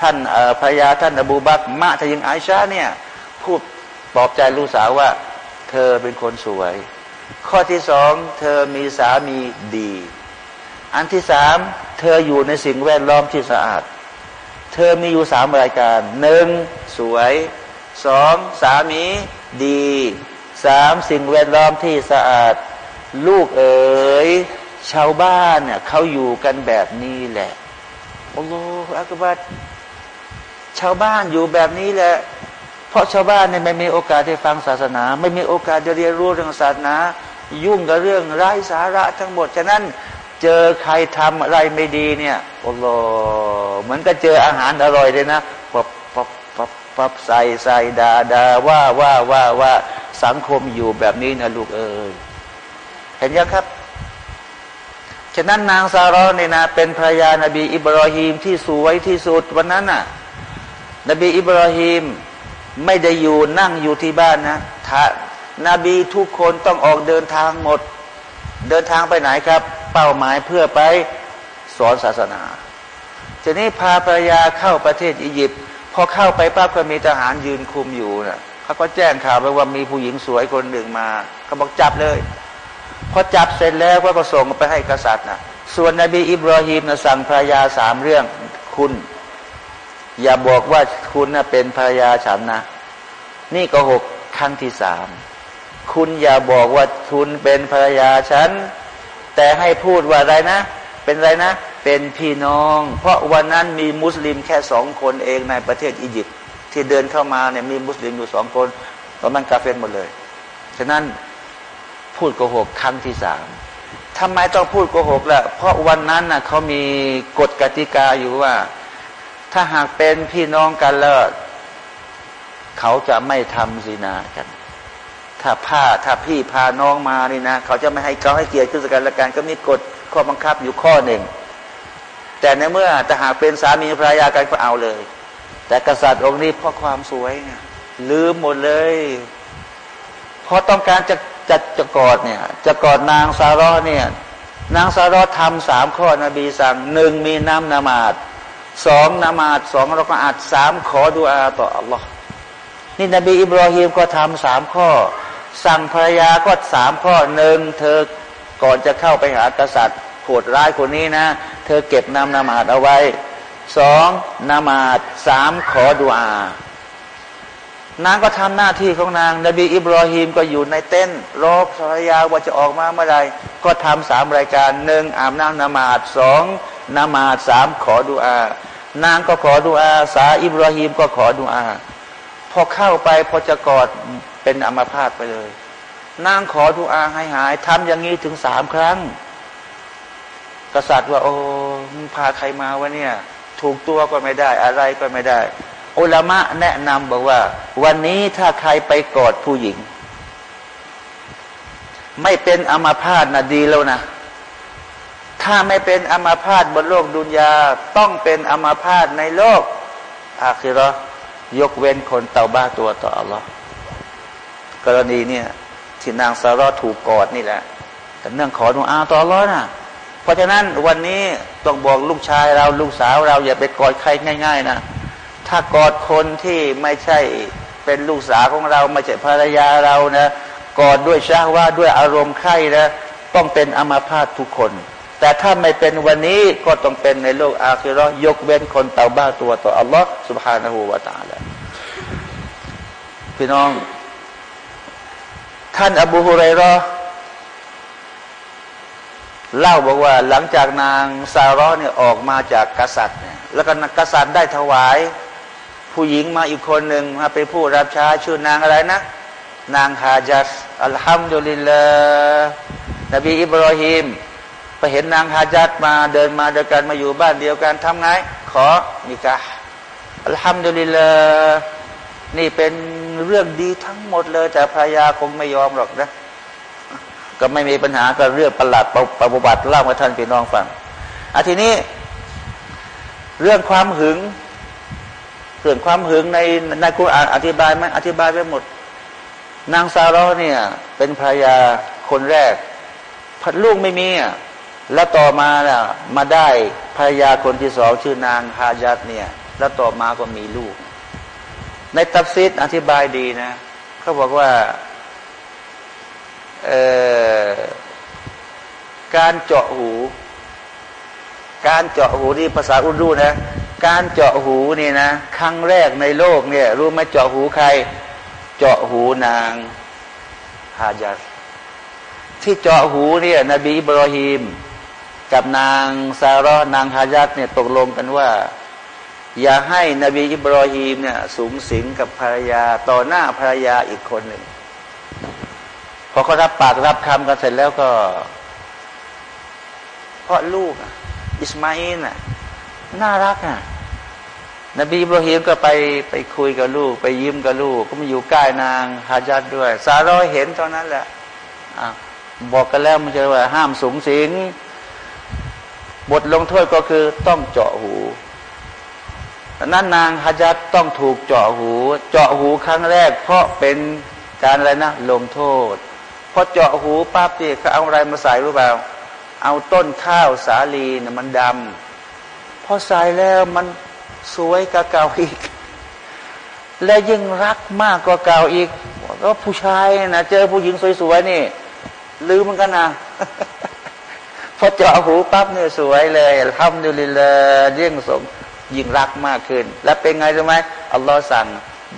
ท่านภรรยาท่านอบูบักมะทยิงไอชาเนี่ยพูดปลอบใจลูกสาวว่า เธอเป็นคนสวย ข้อที่สองเธอมีสามีดี อันที่สามเธออยู่ในสิ่งแวดล้อมที่สะอาด เธอมีอยู่สามรายการหนึ่งสวยสองสามีดีสามสิ่งแวดล้อมที่สะอาด ลูกเอ๋ยชาวบ้านเนี่ยเขาอยู่กันแบบนี้แหละโอ้โหอักบัตชาวบ้านอยู่แบบนี้แหละ เพราะชาวบ้านเนี่ยไม่มีโอกาสได้ฟังศาสนา ไม่มีโอกาสได้เรียนรู้เรื่องศาสนา ยุ่งกับเรื่องไร้สาระทั้งหมด ฉะนั้น เจอใครทำอะไรไม่ดีเนี่ยโอ้โหเหมือนกับเจออาหารอร่อยเลยนะปับปับปับปับใส่ใส่ดาดาว่าว่าว่าว่าสังคมอยู่แบบนี้นะลูกเอ๋ยเห็นยังครับ ฉะนั้นนางซาร์เนี่ยนะเป็นภรรยานาบีอิบราฮิมที่สวยที่สุดวันนั้นน่ะ นบีอิบราฮิมไม่ได้อยู่นั่งอยู่ที่บ้านนะถ้า นบีทุกคนต้องออกเดินทางหมด เดินทางไปไหนครับ เป้าหมายเพื่อไปสอนศาสนาทีนี้พาภรรยาเข้าประเทศอียิปต์พอเข้าไปปั๊บก็มีทหารยืนคุมอยู่นะเขาก็แจ้งข่าวไปว่ามีผู้หญิงสวยคนหนึ่งมาเขาบอกจับเลย พอจับเสร็จแล้วก็ส่งไปให้กษัตริย์นะส่วนนบีอิบราฮิมนะสั่งภรรยาสามเรื่องคุณ อย่าบอกว่าคุณนะเป็นภรรยาฉันนะ นี่ก็หกครั้งที่สาม คุณอย่าบอกว่าคุณเป็นภรรยาฉัน แต่ให้พูดว่าอะไรนะ เป็นอะไรนะ เป็นพี่น้อง เพราะวันนั้นมีมุสลิมแค่สองคนเองในประเทศอียิปต์ที่เดินเข้ามาเนี่ยมีมุสลิมอยู่สองคนตอนนั้นกาเฟนหมดเลย ฉะนั้นพูดโกหกครั้งที่สามทำไมต้องพูดโกหกล่ะ เพราะวันนั้นน่ะเขามีกฎกติกาอยู่ว่า ถ้าหากเป็นพี่น้องกันแล้ว เขาจะไม่ทำสินากัน ถ้าผ้าถ้าพี่พาน้องมานี่นะเขาจะไม่ให้เขาให้เกียรติขึ้นสกันละกันก็มีกฎข้อบังคับอยู่ข้อหนึ่ง แต่ในเมื่อแต่หากเป็นสามีภรรยากันก็เอาเลย แต่กษัตริย์องค์นี้เพราะความสวยไงลืมหมดเลยพอต้องการจะจะจะกอดเนี่ยจะกอดนางซาร์เนี่ยนางซาร์ทำสามข้อนบีสั่งหนึ่งมีน้ำนามาดสองนามาดสองเราก็อาจสามขอดุอาต่ออัลลอฮ์นี่นบีอิบราฮิมก็ทำสามข้อ สั่งภรรยาก็สามข้อหนึ่งเธอก่อนจะเข้าไปหากษัตริย์โหดร้ายคนนี้นะ เธอเก็บนำนามาดเอาไว้สองนามาดสามขอดุอานางก็ทำหน้าที่ของนาง นบีอิบราฮิมก็อยู่ในเต้นรอภรรยาว่าจะออกมาเมื่อไรก็ทำสามรายการหนึ่งอาบน้ำนมาดสองนามาสามขอดุอานางก็ขอดุอา สาอิบราฮิมก็ขอดุอา พอเข้าไปพอจะกอด เป็นอัมาพาตไปเลย นางขอดุอาให้หายทำอย่างนี้ถึงสามครั้ง กษัตริย์ว่า โอ้มึงพาใครมาวะเนี่ย ถูกตัวก็ไม่ได้ อะไรก็ไม่ได้อุลามะแนะนำบอกว่า วันนี้ถ้าใครไปกอดผู้หญิง ไม่เป็นอัมาพาตนะดีแล้วนะถ้าไม่เป็นอมาพาตบนโลกดุนยาต้องเป็นอมาพาตในโลกอาคิรอยกเว้นคนเตาบ้าตัวต่ออัลลอฮ์ กรณีเนี่ยที่นางซาร่าถูกกอดนี่แหละ แต่เนื่องขอดูอาตอร้อนนะเพราะฉะนั้นวันนี้ต้องบอกลูกชายเราลูกสาวเราอย่าไปกอดใครง่าย ๆ นะ ถ้ากอดคนที่ไม่ใช่เป็นลูกสาวของเราไม่ใช่ภรรยาเรานะกอดด้วยชาว่าด้วยอารมณ์ใคร่นะต้องเป็นอมภาตทุกคน แต่ถ้าไม่เป็นวันนี้ก็ต้องเป็นในโลกอาคิรอยกเว้นคนเตาบ้าตัวต่ออัลลอฮ์สุบฮานะหูวาตาแล้พี่น้อง ท่านอบูฮุไรรอเล่าบอกว่าหลังจากนางซาร้อเนี่ยออกมาจากกษัตริย์เนี่ยแล้วก็กษัตริย์ได้ถวาย ผู้หญิงมาอีกคนหนึ่งมาเป็นผู้รับใช้ชื่อนางอะไรนะ นางฮาจัสอัลฮัมดุลิลลาห์นบีอิบรอฮิมไปเห็นนางฮาจัดมาเดินมาเดียวกันมาอยู่บ้านเดียวกันทำไง ขอนิกะอัลฮัมดุลิลลาห์นี่เป็น เรื่องดีทั้งหมดเลย แต่ภรรยาคงไม่ยอมหรอกนะ ก็ไม่มีปัญหาก็เรื่องประหลาดประประวัติเล่ามาท่านพี่น้องฟังอาทีนี้ เรื่องความหึงเรื่องความหึงในในคุรานอธิบายไหมอธิบายไปหมด นางซาร์เนี่ย เป็นภรรยาคนแรกพัดลูกไม่มีอะแล้วต่อมาน่ะมาได้ภรรยาคนที่สองชื่อนางฮายัดเนี่ย แล้วต่อมาก็มีลูก ในตัฟซิดอธิบายดีนะเขาบอกว่าการเจาะหู การเจาะหูนี่ภาษาอุดูนะ การเจาะหูนี่นะ ครั้งแรกในโลกเนี่ย รู้ไหมเจาะหูใคร เจาะหูนางฮาจัดที่เจาะหูเนี่ยนบีอิบรอฮิมกับนางซาร์นางฮายัดเนี่ยตกลงกันว่า อย่าให้นบีอิบรอฮีมเนี่ยสูงสิงกับภรรยาต่อหน้าภรรยาอีกคนหนึ่งพอเขารับปากรับคำกันเสร็จแล้วก็ เพราะลูกอิสมาอินน่ารักอะนบีอิบรอฮีมก็ไปไปคุยกับลูก ไปยิ้มกับลูก ก็มาอยู่ใกล้นางฮาจัดด้วย ซาร์เห็นเท่านั้นแหละบอกกันแล้วมันจะว่าห้ามสูงสิง บทลงโทษก็คือต้องเจาะหู นั้นนางฮะจัดต้องถูกเจาะหู เจาะหูครั้งแรก เพราะเป็นการอะไรนะลงโทษพอเจาะหูปั๊บเนี่ยเขาเอาอะไรมาใส่รู้เปล่า เอาต้นข้าวสาลีนะมันดำพอใส่แล้วมันสวยกว่าเก่าอีก และยิ่งรักมากกว่าเก่าอีกก็ผู้ชายนะเจอผู้หญิงสวยๆนี่ลืมมันกันนะพอเจาะหูปั๊บเนี่ยสวยเลยทำดูลิเลยิ่งสม ยิ่งรักมากขึ้น แล้วเป็นไงรู้ไหมอัลลอฮ์สั่ง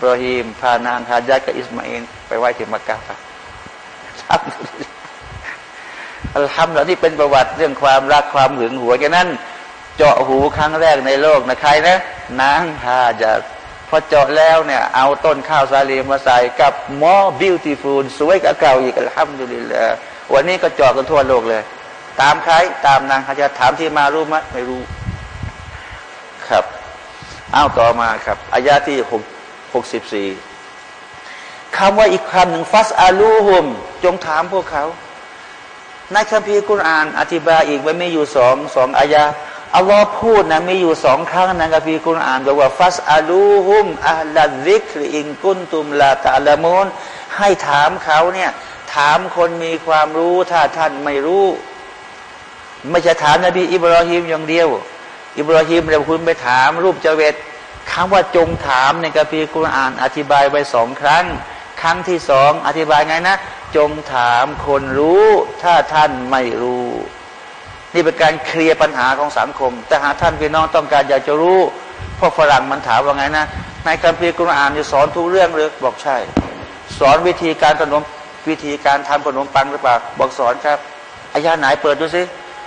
บรอฮีมพานางฮาจัดกับอิสมาอินไปไหว้ที่มักกะทำอัลฮัมดุลิลนี่เป็นประวัติเรื่องความรักความหึงหวงแค่นั้น เจาะหูครั้งแรกในโลกนะใครนะนางฮาจัดพอเจาะแล้วเนี่ย เอาต้นข้าวสาลีมาใส่กับมอบิวตี้ฟูลสวยกับเก่าอีกอัลฮัมดุลิลละวันนี้ก็เจาะกันทั่วโลกเลย ตามใครตามนางเขาจะถามที่มารู้ไหมไม่รู้ ครับเอาต่อมาครับอายาที่หกหกสิบสี่คำว่าอีกคำหนึ่งฟัสอาลูฮุม จงถามพวกเขาในคัมภีร์กุรอาน อธิบายอีกไว่ามีอยู่สองสองอายาอัลลอฮ์พูดนะมีอยู่สองครั้งในคัมภีร์กุรอานบอกว่า فاسألوا أهل الذكر إن كنتم لا تعلمون ให้ถามเขาเนี่ยถามคนมีความรู้ถ้าท่านไม่รู้ ไม่ใช่ถามนบีอิบราฮิมอย่างเดียว อิบราฮิมเดี๋ยวคุณไปถามรูปเจว็ดคำว่าจงถามในคัมภีร์กุรอานอธิบายไปสองครั้ง ครั้งที่สองอธิบายไงนะ จงถามคนรู้ถ้าท่านไม่รู้ นี่เป็นการเคลียร์ปัญหาของสังคม แต่หาท่านพี่น้องต้องการอยากจะรู้พวกฝรั่งมันถามว่าไงนะในคัมภีร์กุรอานจะสอนทุกเรื่องหรือบอกใช่ สอนวิธีการขนมวิธีการทำขนมปังหรือเปล่าบอกสอนครับอายาไหนเปิดดูสิ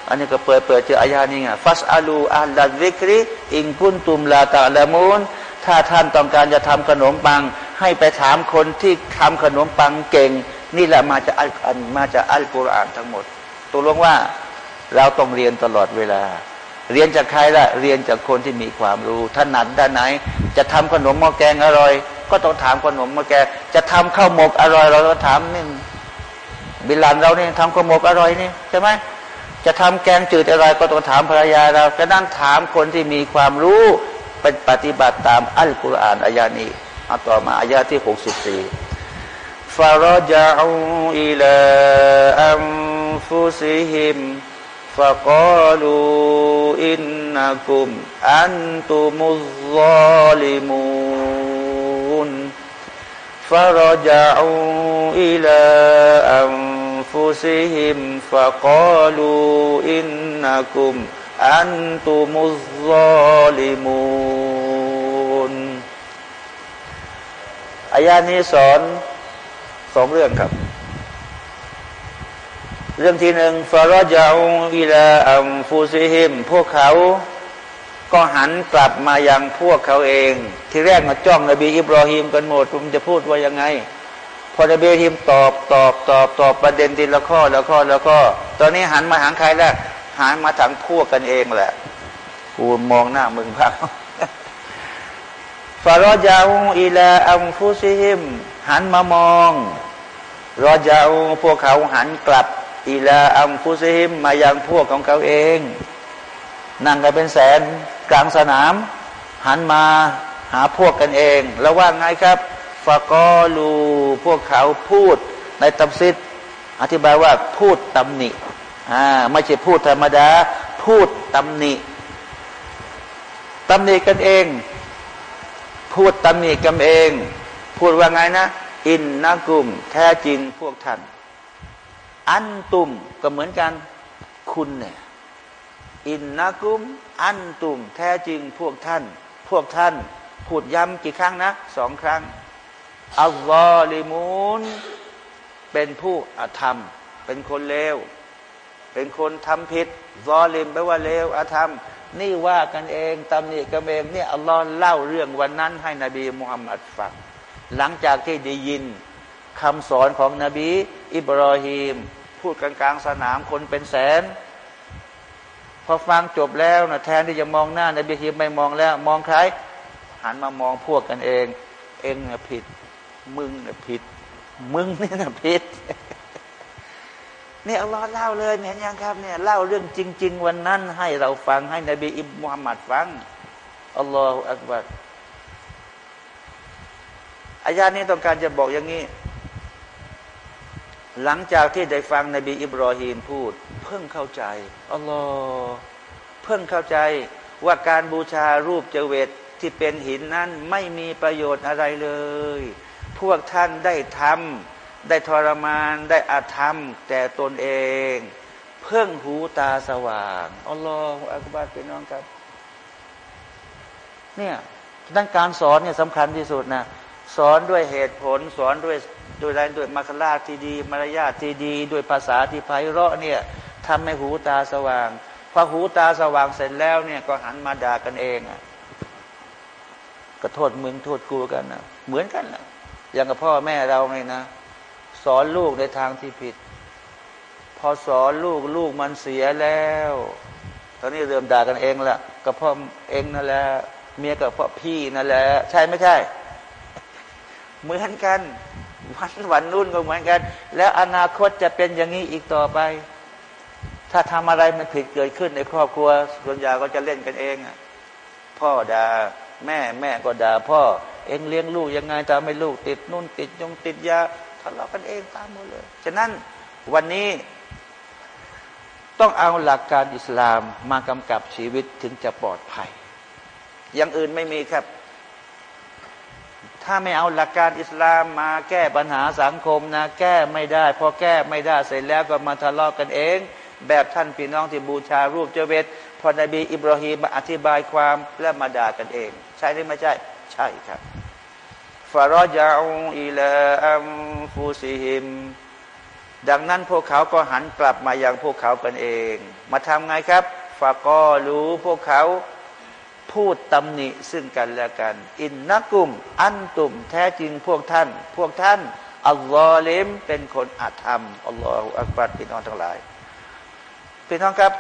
อันนี้ก็เปิดเปิดเจออายานี้ไงฟัสอาลูอัลลาซิกริอิงกุนตุมลาตะละมูนถ้าท่านต้องการจะทำขนมปัง ให้ไปถามคนที่ทำขนมปังเก่ง นี่แหละมาจากอัลมาจากอัลกุรอานทั้งหมดตัวลงว่าเราต้องเรียนตลอดเวลา เรียนจากใครละเรียนจากคนที่มีความรู้ถนัดด้านไหน จะทำขนมหม้อแกงอร่อย ก็ต้องถามขนมหม้อแกงจะทำข้าวหมกอร่อย เราก็ถามนี่บิลันเราเนี่ยทำข้าวหมกอร่อยนี่ใช่ไหม จะทำแกงจืดอะไรก็ต้องถามภรรยาเราก็นั่งถามคนที่มีความรู้เป็นปฏิบัติตามอัลกุรอานอายานี้เอาต่อมาอายาที่หกสิบสี่ฟารจาอิลาอัมฟุซิฮิมฟะกอลูอินนักุมอันตุมุลลอลิมูนฟารจาอิลาอัม أنفسهم فقالوا إنكم أنتم الظالمون อายานี้สอนสองเรื่องครับเรื่องที่หนึ่งฟารจาอิลาอัมฟูซิฮิม พวกเขาก็หันกลับมายังพวกเขาเอง ที่แรกมาจ้องนบีอิบรอฮิมกันหมดผมจะพูดว่ายังไง พอนบีอิบฮิมตอบตอบตอบตอบประเด็นทีละข้อละข้อละข้อตอนนี้หันมาหางใครแล้วหันมาทางพวกกันเองแหละกูมองหน้ามึงพักฟารจาอิลาอัมฟูซิฮิมหันมามองรอจาพวกเขาหันกลับอิลาอัมฟุซิฮิมมายังพวกของเขาเอง นั่งกันเป็นแสนกลางสนาม หันมาหาพวกกันเอง แล้วว่าไงครับ ฟากอลูพวกเขาพูดในตัมซิดอธิบายว่าพูดตำหนิอ่าไม่ใช่พูดธรรมดา พูดตำหนิตำหนิกันเอง พูดตำหนิกันเอง พูดว่าไงนะ إنكم แท้จริงพวกท่าน أنتم ก็เหมือนกัน คุณเนี่ย إنكم أنتم แท้จริงพวกท่าน พวกท่าน พูดย้ำกี่ครั้งนะสองครั้ง الظالمون เป็นผู้อธรรม เป็นคนเลว เป็นคนทำผิดซอลิมแปลว่าเลวอาธรรม นี่ว่ากันเองตำหนิกันเองเนี่ยอัลลอฮ์เล่าเรื่องวันนั้น ให้นบีมุฮัมมัดฟังหลังจากที่ได้ยินคำสอนของนบี อิบรอฮีม พูดกลางๆสนามคนเป็นแสน พอฟังจบแล้วนะแทนที่จะมองหน้านบีฮิมไม่มองแล้ว มองใครหันมามองพวกกันเอง เองผิด มึงน่ะผิด มึงนี่นะผิดเนี่ยอัลลอฮ์เล่าเลยเห็นยังครับเนี่ยเล่าเรื่องจริง ๆ วันนั้น ให้เราฟังให้นบีอิบมุฮัมมัดฟังอัลลอฮฺอักบัรอายานี้ต้องการจะบอกอย่างนี้ หลังจากที่ได้ฟังนบีอิบรอฮีมพูด เพิ่งเข้าใจอัลลอฮ์เพิ่งเข้าใจว่าการบูชารูปเจเวตที่เป็นหินนั้นไม่มีประโยชน์อะไรเลย พวกท่านได้ทำได้ทรมานได้อาธรรม แต่ตนเอง เพิ่งหูตาสว่างอัลลอฮฺอักบารเป็นน้องครับ เนี่ยดังการสอนเนี่ยสำคัญที่สุดนะสอนด้วยเหตุผลสอนด้วยด้วยอะไรด้วยมารลาที่ดี มารยาทที่ดี ด้วยภาษาที่ไพเราะเนี่ยทำให้หูตาสว่างพอหูตาสว่างเสร็จแล้วเนี่ยก็หันมาด่ากันเองอะก็โทษมึงโทษกูกันนะเหมือนกันนะ อย่างกับพ่อแม่เราไงนะ สอนลูกในทางที่ผิด พอสอนลูกลูกมันเสียแล้ว ตอนนี้เริ่มด่ากันเองละก็พ่อเองนั่นแหละเมียกับพ่อพี่นั่นแหละใช่ไม่ใช่ เหมือนกันวันวันนู่นก็เหมือนกัน แล้วอนาคตจะเป็นอย่างนี้อีกต่อไป ถ้าทำอะไรมันผิดเกิดขึ้นในครอบครัวส่วนใหญ่ก็จะเล่นกันเองพ่อด่าแม่แม่ก็ด่าพ่อ เองเลี้ยงลูกยังไงทำให้ลูกติดนู่นติดยงติดยาทะเลาะกันเองตามหมดเลย ฉะนั้นวันนี้ต้องเอาหลักการอิสลามมากำกับชีวิตถึงจะปลอดภัย อย่างอื่นไม่มีครับ ถ้าไม่เอาหลักการอิสลามมาแก้ปัญหาสังคมนะ แก้ไม่ได้ พอแก้ไม่ได้เสร็จแล้วก็มาทะเลาะกกันเอง แบบท่านพี่น้องที่บูชารูปเจเวตพอนบีอิบราฮิมมาอธิบายความและมาด่ากันเอง ใช่หรือไม่ใช่ ใช่ครับฟารจาอูอิลาอัมฟูซิฮิม ดังนั้นพวกเขาก็หันกลับมาอย่างพวกเขากันเอง มาทำไงครับฟาก็รู้พวกเขาพูดตำหนิซึ่งกันและกัน อินนักุม อันตุม แท้จริงพวกท่าน พวกท่าน อัลลอฮ์เลมเป็นคนอาธรรม อัลลอฮฺอักบัดพี่น้องทั้งหลาย พี่น้องครับ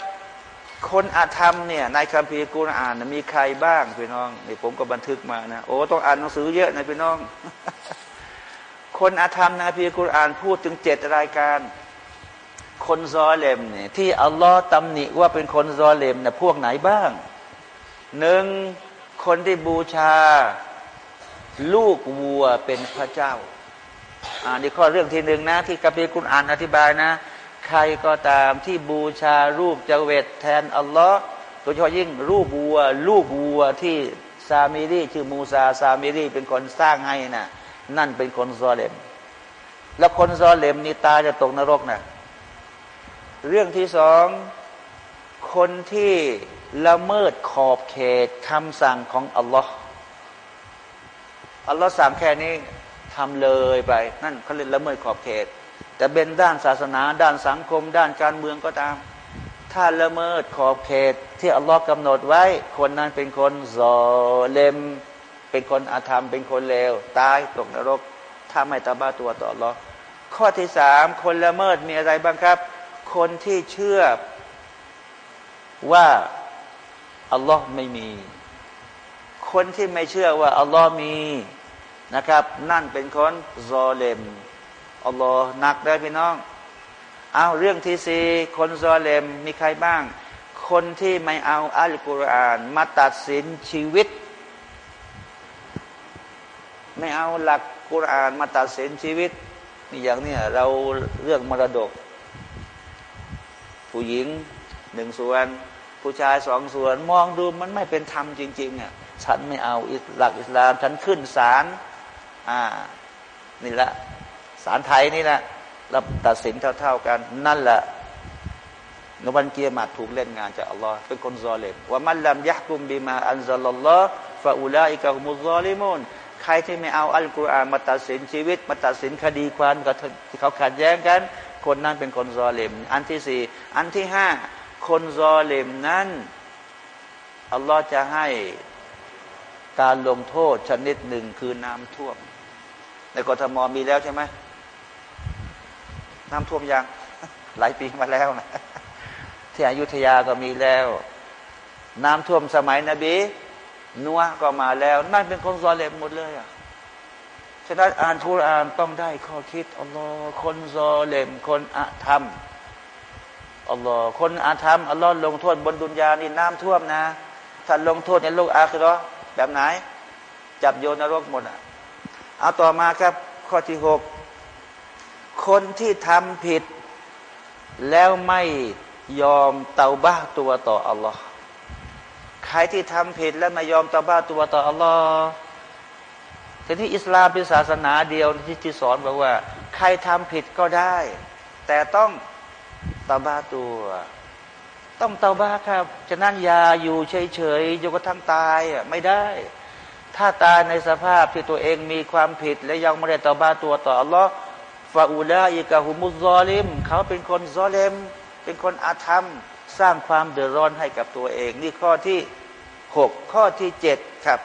คนอาธรรมเนี่ยในคัมภีร์กุรอานมีใครบ้างพี่น้องนี่ผมก็บันทึกมานะโอ้ต้องอ่านหนังสือเยอะนะพี่น้อง คนอาธรรมในคัมภีร์กุรอานพูดถึงเจ็ดรายการ คนซอเลมเนี่ยที่อัลลอฮ์ตำหนิว่าเป็นคนซอเลมเนี่ยพวกไหนบ้างหนึ่งคนที่บูชา ลูกวัวเป็นพระเจ้าอ่านี่ข้อเรื่องที่หนึ่งนะ ที่กับีกุณอ่านอธิบายนะ ใครก็ตามที่บูชารูปเจเวตแทนอัลลอฮ์โดยเฉพาะยิ่งรูปบัว รูปบัวที่ซามิรีชื่อมูซาซามิรีเป็นคนสร้างให้นะ่ะ นั่นเป็นคนซอเลม แล้วคนซอเลมนี่ตาจะตกนรกนะเรื่องที่สองคนที่ละเมิดขอบเขตคำสั่งของอัลลอฮ์อัลลอฮ์สั่งแค่นี้ทำเลยไป นั่นเขาเรียกละเมิดขอบเขต แต่เป็นด้านศาสนา ด้านสังคม ด้านการเมืองก็ตาม ถ้าละเมิดขอบเขตที่อัลลอฮ์กำหนดไว้ คนนั้นเป็นคนซอเลม เป็นคนอาธรรม เป็นคนเลว ตายตกนรก ถ้าไม่ตาบ้าตัวต่ออัลลอฮ์ข้อที่สามคนละเมิดมีอะไรบ้างครับ คนที่เชื่อว่าอัลลอฮ์ไม่มี คนที่ไม่เชื่อว่าอัลลอฮ์มีนะครับ นั่นเป็นคนซอเลม อัลลอฮ์หนักได้พี่น้อง เอาเรื่องที่สี่คนซอเลมมีใครบ้าง คนที่ไม่เอาอัลกุรอาน มาตัดสินชีวิต ไม่เอาหลักกุรอานมาตัดสินชีวิตนี่อย่างนี้เราเรื่องมรดก ผู้หญิงหนึ่งส่วน ผู้ชายสองส่วน มองดูมันไม่เป็นธรรมจริงๆอะฉันไม่เอาหลักอิสลาม ฉันขึ้นศาลอ่า นี่ละ ศาลไทยนี่แหละเราตัดสินเท่า ๆกัน นั่นแหละนวันเกียรมาถูกเล่นงานจากอัลลอฮ์เป็นคนซอเลมว่ามันลำยักกุมบิมาอันซัลลัลลอฮ์ฟาอุลาอิกะฮุมุซอลิมุนใครที่ไม่เอาอัลกุรอานมาตัดสินชีวิต มาตัดสินคดีความกับที่เขาขัดแย้งกัน คนนั้นเป็นคนซอเลมอันที่สี่อันที่ห้าคนซอเลมนั้นอัลลอฮ์จะให้การลงโทษชนิดหนึ่งคือน้ำท่วม ในกรทมมีแล้วใช่ไหม น้ำท่วมยังหลายปีมาแล้วนะที่อยุธยาก็มีแล้ว น้ำท่วมสมัยนบีนัวก็มาแล้ว นั่นเป็นคนซอเลมหมดเลยอะฉะนั้นอ่านทุรานต้องได้ข้อคิดอัลลอฮ์คนซอเลมคนอาธรรมอัลลอฮ์คนอาธรรมอัลลอฮ์ลงโทษบนดุนยานี่น้ำท่วมนะถ้าลงโทษในโลกอาคิรอแบบไหน จับโยนนรกหมดอะเอาต่อมาครับข้อที่หก คนที่ทำผิด แล้วไม่ยอมเตาบ้าตัวต่ออัลลอฮ์ใครที่ทำผิดแล้วไม่ยอมเตาบ้าตัวต่ออัลลอฮ์ทีนี้อิสลามเป็นศาสนาเดียวที่ที่สอนบอกว่า ใครทำผิดก็ได้ แต่ต้องเตาบ้าตัว ต้องเตาบ้าครับฉะนั้นยาอยู่เฉยๆจนกระทั่งตายอะไม่ได้ถ้าตายในสภาพที่ตัวเองมีความผิดและยังไม่ได้เตาบ้าตัวต่ออัลลอฮ์ ฟาอูลาอิกะฮุมุซอลิม เขาเป็นคนซอเลม เป็นคนอาธรรม สร้างความเดือดร้อนให้กับตัวเอง นี่ข้อที่หกข้อที่เจ็ดครับ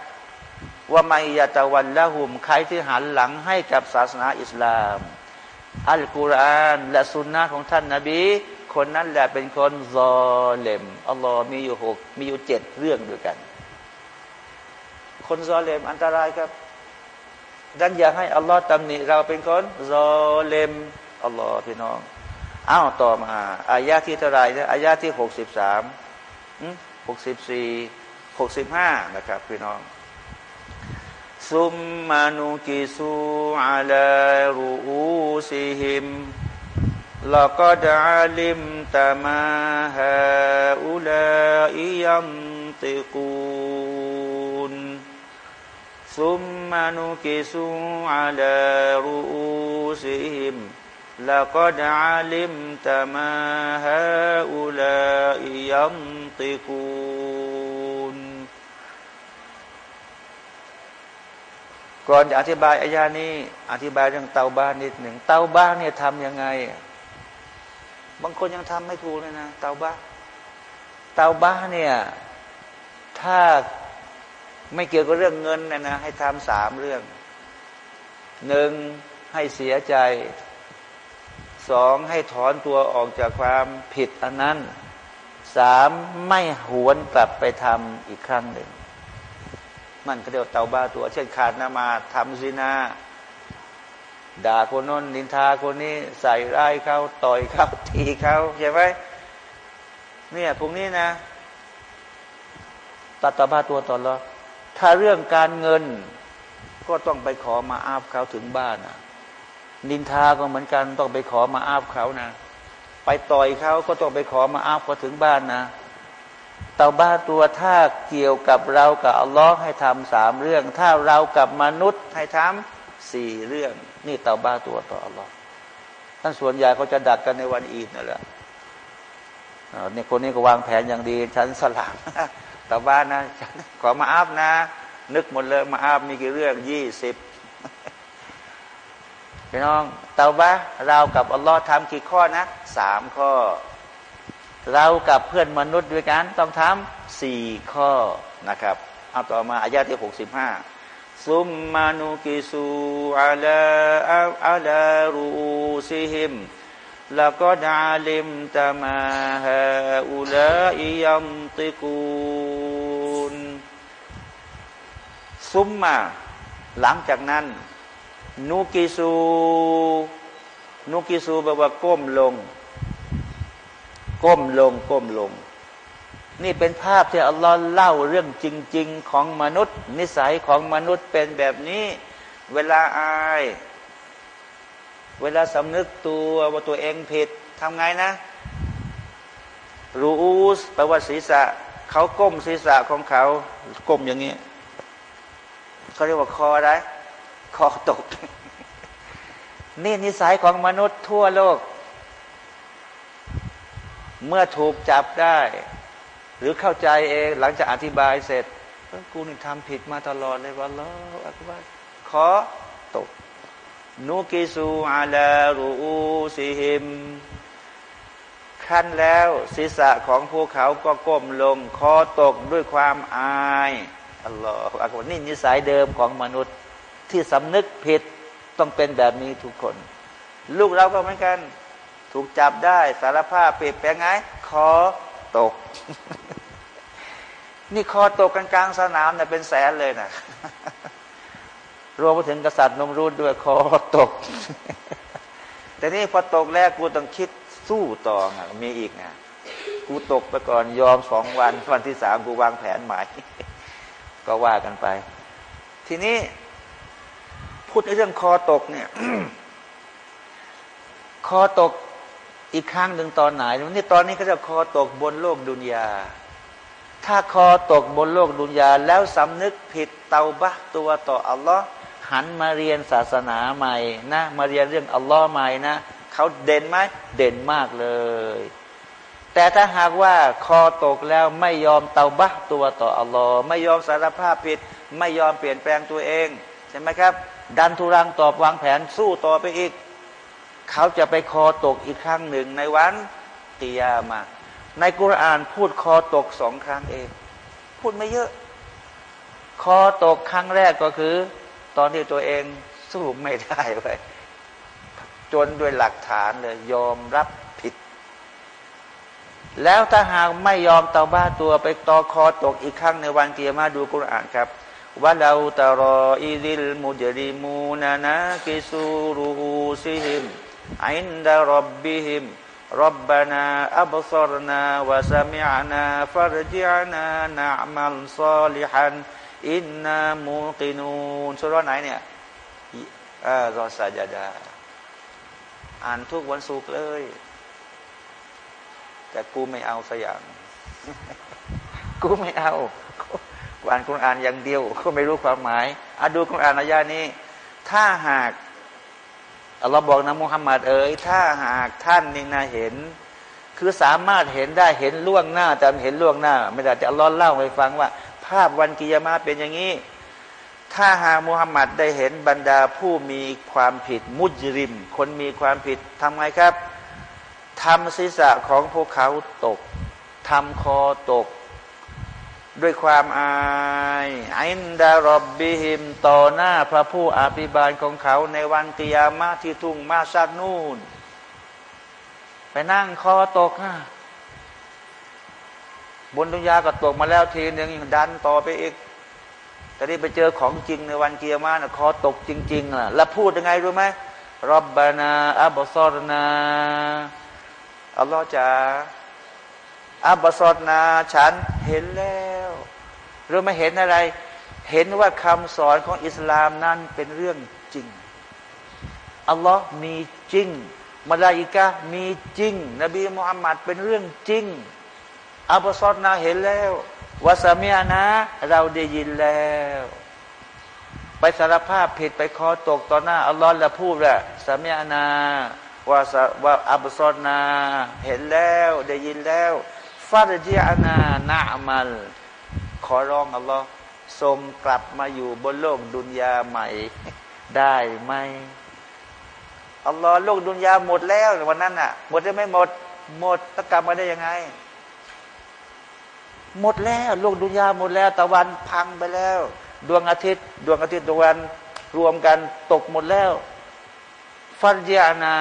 ว่าไมยาตะวันละหุมใครที่หันหลังให้กับศาสนาอิสลาม อัลกุรอาน และสุนนะของท่านนาบี คนนั้นแหละเป็นคนซอเลมอัลลอฮ์มีอยู่หกมีอยู่เจ็ดเรื่องด้วยกัน คนซอเลมอันตรายครับ ดันอยากให้อัลลอฮ์ตำหนิเราเป็นคนรอเลมอัลลอฮ์พี่น้องอ้าวต่อมาอายาที่เท่าไรนะอายาที่หกสิบสามหกสิบสี่หกสิบห้านะครับพี่น้องซุมมานุกิสูอาลารูอูซิฮิมละก็ดาลิมตามาฮาอุลาอิยัมติกูน ซุมมานุกิสุอาลารูซิหิมลักดอาลิมตมาฮาอุลายัมติกูนก่อนจะอธิบายอายานี้ อธิบายเรื่องเตาบ้านนิดหนึ่งเตาบ้านเนี่ยทำยังไง บางคนยังทำไม่ถูกเลยนะเตาบ้านเตาบ้านเนี่ย ถ้า ไม่เกี่ยวกับเรื่องเงินนะนะให้ทำสามเรื่องหนึ่งให้เสียใจสองให้ถอนตัวออกจากความผิดอันนั้นสามไม่หวนกลับไปทำอีกครั้งหนึ่ง มันก็เดียวเตาบ้าตัว เช่นขาดนามาทำซินาด่าคนน้นนินทาคนนี้ใส่ร้ายเขาต่อยเขาทีเขาใช่ไหมเนี่ยพวกนี้นะตัดตาบ้าตัวต่อรอ ถ้าเรื่องการเงิน ก็ต้องไปขอมาอาบเขาถึงบ้านนะนินทาก็เหมือนกันต้องไปขอมาอาบเขานะ ไปต่อยเขาก็ต้องไปขอมาอ้าวพอถึงบ้านนะเตาบ้าตัวถ้าเกี่ยวกับเรากับอัลลอฮ์ให้ทำสามเรื่อง ถ้าเรากับมนุษย์ให้ทำสี่เรื่อง นี่เตาบ้าตัวต่ออัลลอฮ์ท่านส่วนใหญ่เขาจะดักกันในวันอีดนั่นแหละเนี่ยคนนี้ก็วางแผนอย่างดี ฉันสลาม ตาบ้านนะขอมาอาบนะ นึกหมดเลยมาอาบมีกี่เรื่องยี่สิบพี่น้องเตาบ้าเรากับอัลลอฮ์ทำกี่ข้อนะสามข้อ เรากับเพื่อนมนุษย์ด้วยกันต้องทำสี่ข้อนะครับเอาต่อมาอายาที่หกสิบห้าซุมมานุกิสูอัลาอัลารูซิฮิม แล้วก็ดาลิมตามาฮาอุลาอิยัมติกูนซุมมาหลังจากนั้น นุกิสูนุกิสูแปลว่าก้มลง ก้มลง ก้มลง นี่เป็นภาพที่อัลลอฮ์เล่าเรื่องจริง ๆ ของมนุษย์ นิสัยของมนุษย์เป็นแบบนี้ เวลาอาย เวลาสำนึกตัวว่าตัวเองผิดทำไงนะ รูอูสแปลว่าศีรษะ เขาก้มศีรษะของเขา ก้มอย่างนี้เขาเรียกว่าคออะไรคอตก นี่นิสัยของมนุษย์ทั่วโลก เมื่อถูกจับได้ หรือเข้าใจเองหลังจากอธิบายเสร็จกูนี่ทำผิดมาตลอดเลยวันล้ออักบารขอ นูกิสูอาลารูซิฮิมขั้นแล้วศีรษะของพวกเขาก็ก้มลง คอตกด้วยความอายอัลลอฮฺอักบารนี่นิสัยเดิมของมนุษย์ที่สำนึกผิดต้องเป็นแบบนี้ทุกคน ลูกเราก็เหมือนกัน ถูกจับได้สารภาพเปรียบแปลงไงคอตก นี่คอตกกลางสนามเนี่ยเป็นแสนเลยนะ รวมไปถึงกษัตริย์นมรูดด้วยคอตก แต่นี่พอตกแรกกูต้องคิดสู้ต่อไงมีอีกไงกูตกไปก่อนยอมสองวัน วันที่สามกูวางแผนใหม่ก็ว่ากันไป ทีนี้ พูดในเรื่องคอตกเนี่ย คอตกอีกครั้งหนึ่งตอนไหนนี่ตอนนี้เขาจะคอตกบนโลกดุนยา ถ้าคอตกบนโลกดุนยา แล้วสำนึกผิดเตาบะตัวต่ออัลลอฮ์ หันมาเรียนศาสนาใหม่นะมาเรียนเรื่องอัลลอฮ์ใหม่นะเขาเด่นไหมเด่นมากเลย แต่ถ้าหากว่าคอตกแล้วไม่ยอมเตาบะตัวต่ออัลลอฮ์ไม่ยอมสารภาพผิด ไม่ยอมเปลี่ยนแปลงตัวเอง ใช่ไหมครับ ดันทุรังตอบวางแผนสู้ต่อไปอีก เขาจะไปคอตกอีกครั้งหนึ่งในวันกิยามา ในกุรานพูดคอตกสองครั้งเอง พูดไม่เยอะ คอตกครั้งแรกก็คือ ตอนที่ตัวเองสู้ไม่ได้ไปจนด้วยหลักฐานเลย ยอมรับผิด แล้วถ้าหากไม่ยอมเตาบ้าตัวไปตอคอตกอีกครั้งในวันเกียรมาดูกุรอานครับว่าเราตรออิดิลมุจริมูนานะกิซูรูซิฮิมอินดารบบิฮิมรับบานา อับซรนาวะสมิอานาฟารจิอานานะมัลซาลิฮัน อินนามูกินูนสุรไหนเนี่ยอ่ารอซาจดา อ่านทุกวันศุกร์เลย แต่กูไม่เอาสัอย่าง กูไม่เอาอ่านคุณอ่านอย่างเดียว ก็ไม่รู้ความหมายอาดูคุณอ่านอายานี้ ถ้าหากอัลลอฮ์บอกนะมุฮัมมัดเอ๋ยถ้าหากท่านนี่นาเห็น คือสามารถเห็นได้เห็นล่วงหน้า แต่เห็นล่วงหน้า ไม่ได้จะอัลลอฮ์เล่าให้ฟังว่าาพวันกิยามาเป็นอย่างนี้ ถ้าหากมุฮัมมัดได้เห็นบรรดาผู้มีความผิดมุจริม คนมีความผิดทำไงครับทำศีรษะของพวกเขาตกทำคอตก ด้วยความอายอินดารบบิหิมต่อหน้าพระผู้อภิบาลของเขาในวันกิยามะที่ทุ่งมาซัดนูนไปนั่งคอตกนะ บนดุนยาก็ตกมาแล้วทีนึงดันต่อไปอีกแต่นี่ไปเจอของจริงในวันเกิยามะนะคอตกจริงๆล่ะแล้วพูดยังไงรู้ไหมรับบานาอับบซอรนาอัลลอฮฺจะอับบซอดนา ฉันเห็นแล้วหรือไม่เห็นอะไร เห็นว่าคำสอนของอิสลามนั้นเป็นเรื่องจริงอัลลอฮ์มีจริงมาลาอิกะมีจริง นบีมุฮัมมัดเป็นเรื่องจริง อับซอดนาเห็นแล้ววาสามีนะ เราได้ยินแล้ว ไปสารภาพผิดไปคอตกต่อหน้าอัลลอฮ์แล้วพูดแหละสามีนาว่าว่าอับซอดนา เห็นแล้ว ได้ยินแล้วฟาดจีอานานามัล ขอร้องอัลลอฮ์ทรงกลับมาอยู่บนโลกดุนยาใหม่ ได้ไหมอัลลอฮ์โลกดุนยาหมดแล้ววันนั้นอะ หมดได้ไม่หมด หมดตะกลับมาได้ยังไง หมดแล้วโลกดุนยาหมดแล้ว ตะวันพังไปแล้ว ดวงอาทิตย์ ดวงอาทิตย์ดวงวันรวมกันตกหมดแล้วฟันยานา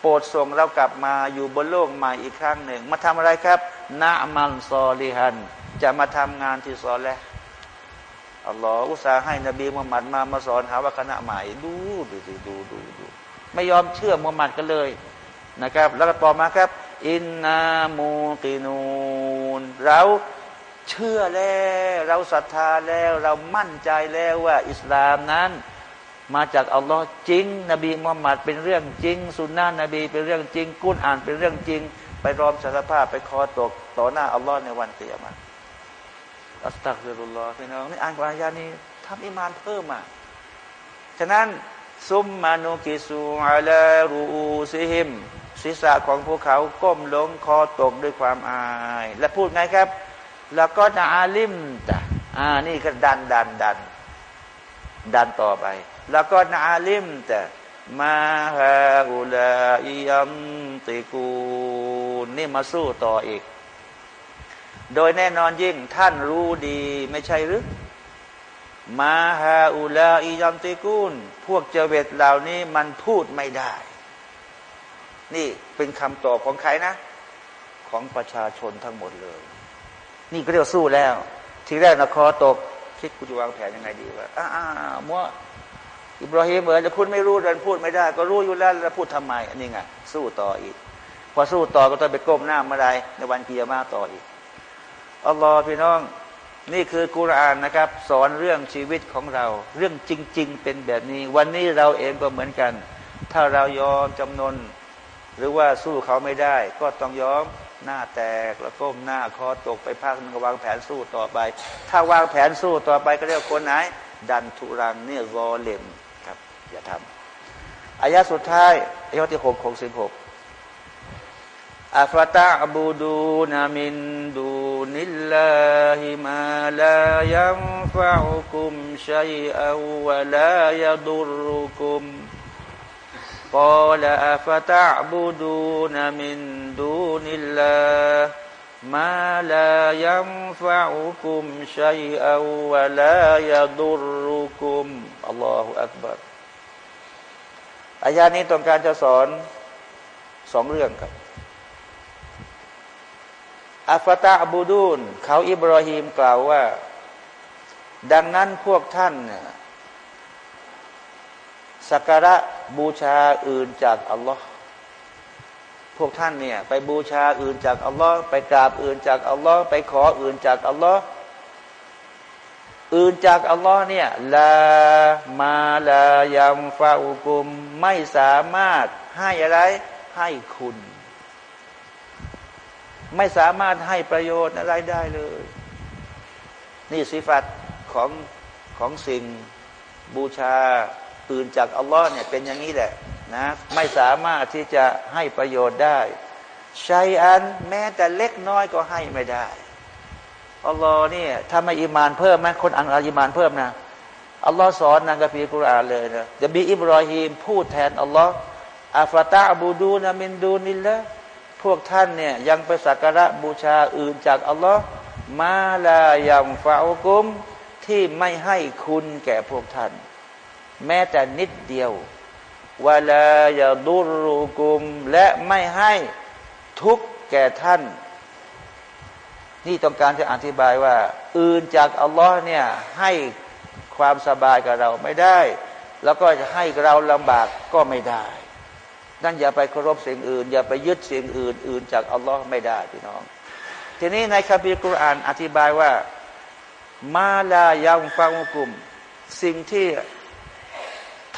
โปรดส่งเรากลับมาอยู่บนโลกใหม่อีกครั้งหนึ่ง มาทำอะไรครับนามันซอลิฮัน จะมาทำงานที่ซอแล้วอัลลอฮ์อุตส่าห์ให้นบีมุฮัมมัดมามาสอนหาว่าคณะใหม่ดูดูดูดูดูดู ไม่ยอมเชื่อมุฮัมมัดกันเลยนะครับ แล้วก็ต่อมาครับ อินนามูกินูนเราเชื่อแล้ว เราศรัทธาแล้ว เรามั่นใจแล้วว่า อิสลามนั้น มาจากอัลลอฮ์จริง นบีมุฮัมมัดเป็นเรื่องจริงสุนนะนบีเป็นเรื่องจริง กุณอ่านเป็นเรื่องจริง ไปรอมสารภาพไปคอตก ต่อหน้าอัลลอฮ์ในวันเตียมันอัสตักฟิรุลลอฮ์พี่น้องนี่อ่านกรายานี้ทำอิมานเพิ่มอะฉะนั้นซุมมานุกิสูอาลารูซิฮิม ศีรษะของพวกเขาก้มลงคอตกด้วยความอาย และพูดไงครับ แล้วก็จะอาลิมตะอ่านี่ก็ดันดันดัน ดันต่อไป แล้วก็นาลิมต่มาฮาอุลาอิยัมติกูนี่มาสู้ต่ออีก โดยแน่นอนยิ่งท่านรู้ดีไม่ใช่หรือมาฮาอุลาอิยัมติกูลพวกเจเวตเหล่านี้มันพูดไม่ได้ นี่เป็นคำตอบของใครนะ ของประชาชนทั้งหมดเลย นี่ก็เรียกสู้แล้ว ทีแรกนะคอตก คิดกูจะวางแผนยังไงดีวะอ้าวมั่วอิบราฮิมเออจะคุณไม่รู้เดินพูดไม่ได้ ก็รู้อยู่แล้วแล้วพูดทำไม อันนี้ไงสู้ต่ออีก พอสู้ต่อก็ต้องไปก้มหน้ามาไดในวันเกียร์มาต่ออีกอัลลอฮ์พี่น้องนี่คือกุรานนะครับ สอนเรื่องชีวิตของเรา เรื่องจริง ๆ เป็นแบบนี้ วันนี้เราเองก็เหมือนกัน ถ้าเรายอมจำนน หรือว่าสู้เขาไม่ได้ ก็ต้องยอมหน้าแตกแล้วก้มหน้าคอตกไปภาคนึงวางแผนสู้ต่อไป ถ้าวางแผนสู้ต่อไปก็เรียกคนไหน ดันทุรังเนี่ยรอเลมครับ อย่าทำอายะสุดท้ายอายะที่หกหกสิบหกอัฟตะบูดูนามินดูนิลลาฮิมาลายัมฟะอุคุมชัยอัวลายดุรุคุม قال أفتعبدون من دون الله ما لا ينفعكم شيئا ولا يضركم الله أكبر อายานี้ต้องการจะสอนสองเรื่องครับอัฟตาบูดูนเขาอิบราฮิมกล่าวว่า ดังนั้นพวกท่านเนี่ย สักการะบูชาอื่นจากอัลลอฮ์พวกท่านเนี่ยไปบูชาอื่นจากอัลลอฮ์ไปกราบอื่นจากอัลลอฮ์ไปขออื่นจากอัลลอฮ์อื่นจากอัลลอฮ์เนี่ยลามาลายัมฟาอุกุม ไม่สามารถให้อะไรให้คุณ ไม่สามารถให้ประโยชน์อะไรได้เลย นี่สิฟัตของของสิ่งบูชา อื่นจากอัลลอฮ์เนี่ยเป็นอย่างนี้แหละนะไม่สามารถที่จะให้ประโยชน์ได้ชัยอันแม้แต่เล็กน้อยก็ให้ไม่ได้อัลลอฮ์เนี่ยถ้าไม่อิมานเพิ่มไหมคนอังอาอิมานเพิ่มนะอัลลอฮ์สอนนางกะพีกุรอานเลยนะจะมีอิบรอฮีมพูดแทนอัลลอฮ์อัฟตาบูดูนามินดูนิลละพวกท่านเนี่ยยังไปสักการะบูชาอื่นจากอัลลอฮ์มาลายัมฟาอุกุมที่ไม่ให้คุณแก่พวกท่าน แม้แต่นิดเดียววลายาดุรุกุม และไม่ให้ทุกแก่ท่าน นี่ต้องการจะอธิบายว่า อื่นจากอัลลอฮ์เนี่ยให้ความสบายกับเราไม่ได้ แล้วก็จะให้เราลำบากก็ไม่ได้นั่นอย่าไปเคารพสิ่งอื่น อย่าไปยึดสิ่งอื่น อื่นจากอัลลอฮ์ไม่ได้พี่น้อง ทีนี้ในคัมภีร์กุรอานอธิบายว่า มาลายังฟังกุม สิ่งที่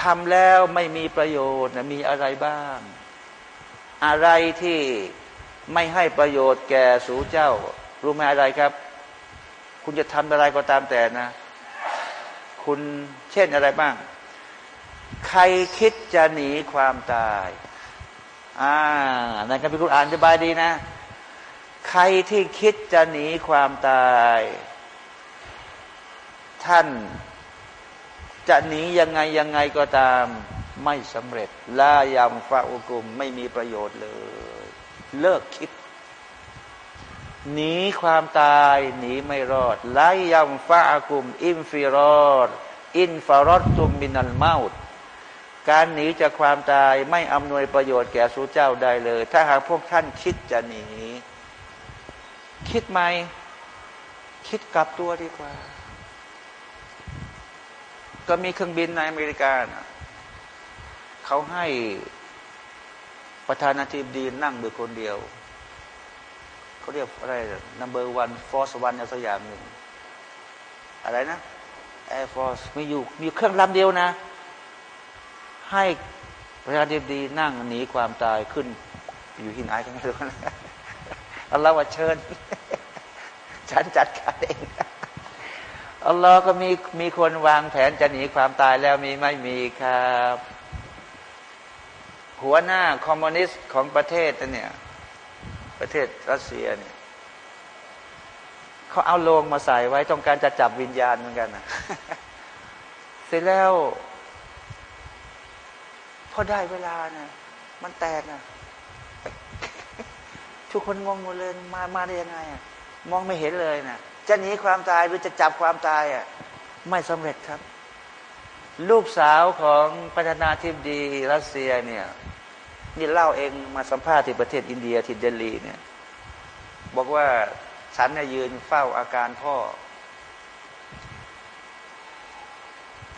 ทำแล้วไม่มีประโยชน์นะมีอะไรบ้าง อะไรที่ไม่ให้ประโยชน์แก่สูเจ้า รู้ไหมอะไรครับ คุณจะทำอะไรก็ตามแต่นะ คุณเช่นอะไรบ้าง ใครคิดจะหนีความตาย อ่าในคัมภีร์คุรอานอธิบายดีนะ ใครที่คิดจะหนีความตาย ท่าน จะหนียังไงยังไงก็ตาม ไม่สำเร็จลายามฟาอุกุมไม่มีประโยชน์เลย เลิกคิดหนีความตายหนีไม่รอดลายามฟาอุกุม อิมฟิรอดอินฟารอดตุมมินัลเมาตการหนีจากความตายไม่อำนวยประโยชน์แก่สู้เจ้าได้เลย ถ้าหากพวกท่านคิดจะหนี คิดไหม คิดกลับตัวดีกว่า ก็มีเครื่องบินในอเมริกาเขาให้ประธานาธิบดีนั่งโดยคนเดียว เขาเรียกอะไร number one force one อะไรสักอย่างหนึ่งอะไรนะ air force มีอยู่มีเครื่องลำเดียวนะ ให้ประธานาธิบดีนั่งหนีความตายขึ้น อยู่ที่ไหนกันไม่รู้นะอัลลอฮฺว่าเชิญ ฉันจัดการเอง อัลลอฮ์ก็มีมีคนวางแผนจะหนีความตายแล้วมีไม่มีครับ หัวหน้าคอมมิวนิสต์ของประเทศเนี่ย ประเทศรัสเซียเนี่ยเขาเอาโลงมาใส่ไว้ต้องการจะจับวิญญาณเหมือนกันนะเสร็จแล้วพอได้เวลานะมันแตกนะทุกคนงงหมดเลยมามาได้ยังไงอะมองไม่เห็นเลยนะ จะหนีความตายหรือจะจับความตายอะไม่สำเร็จครับ ลูกสาวของประธานาธิบดีรัสเซียเนี่ยนี่เล่าเองมาสัมภาษณ์ที่ประเทศอินเดียที่เดลีเนี่ย บอกว่าฉันเนี่ยยืนเฝ้าอาการพ่อ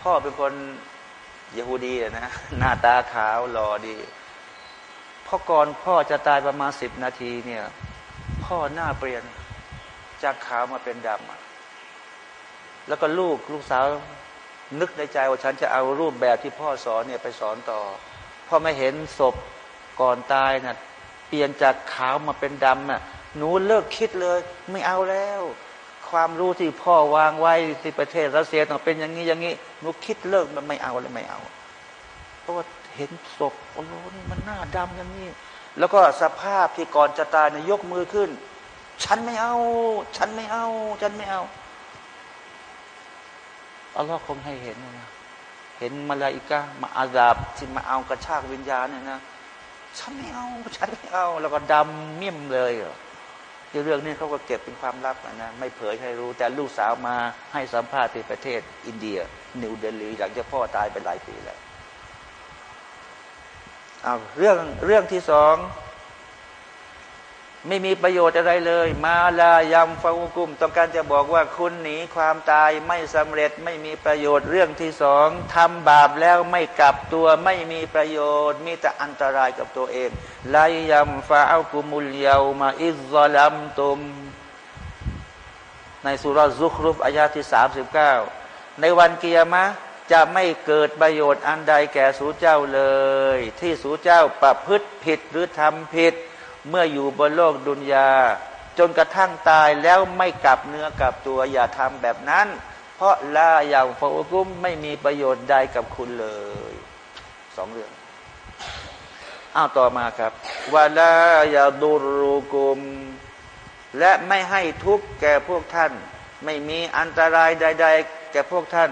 พ่อเป็นคนยะฮูดีนะหน้าตาขาวหล่อดีพ่อก่อนพ่อจะตายประมาณสิบนาทีเนี่ย พ่อหน้าเปลี่ยน จากขาวมาเป็นดำแล้วก็ลูกลูกสาวนึกในใจว่าฉันจะเอารูปแบบที่พ่อสอนเนี่ยไปสอนต่อพอไม่เห็นศพก่อนตายนะ่ะเปลี่ยนจากขาวมาเป็นดำน่ะหนูเลิกคิดเลย ไม่เอาแล้ว ความรู้ที่พ่อวางไว้ที่ประเทศรัสเซียต้องเป็นอย่างนี้อย่างนี้หนูคิดเลิกมันไม่เอาเลยไม่เอา เพราะว่าเห็นศพโอ้โหนี่มันหน้าดำอย่างนี้แล้วก็สภาพที่ก่อนจะตายเนี่ยยกมือขึ้น ฉันไม่เอา ฉันไม่เอา ฉันไม่เอาอัลลอฮ์คงให้เห็นนะเห็นมาลาอิกะมาอาดาบที่มาเอากระชากวิญญาณเนี่ยนะฉันไม่เอา ฉันไม่เอา แล้วก็ดำเมี่ยมเลยเรื่องนี้เขาก็เก็บเป็นความลับนะไม่เผยให้รู้ แต่ลูกสาวมาให้สัมภาษณ์ที่ประเทศ อินเดีย นิวเดลีหลังจากพ่อตายไปหลายปีแล้วเอาเรื่องเรื่องที่สอง ไม่มีประโยชน์อะไรเลย มาลายำฟากุมต้องการจะบอกว่าคุณหนีความตายไม่สำเร็จไม่มีประโยชน์เรื่องที่สองทำบาปแล้วไม่กลับตัวไม่มีประโยชน์ มีแต่อันตรายกับตัวเองลายยำฟาอักุมุลเยามาอิซอลัมตุม ในสุรซุครุฟอายาที่สามสิบเก้าในวันเกียรมะจะไม่เกิดประโยชน์อันใดแก่สูเจ้าเลย ที่สูเจ้าประพฤติผิดหรือทำผิด เมื่ออยู่บนโลกดุนยา จนกระทั่งตายแล้วไม่กลับเนื้อกลับตัวอย่าทำแบบนั้น เพราะลาอย่างฟากุมไม่มีประโยชน์ใดกับคุณเลยสองเรื่องอ้าวต่อมาครับวาลายาดุรุกุม และไม่ให้ทุกข์แก่พวกท่าน ไม่มีอันตรายใด ๆ แก่พวกท่าน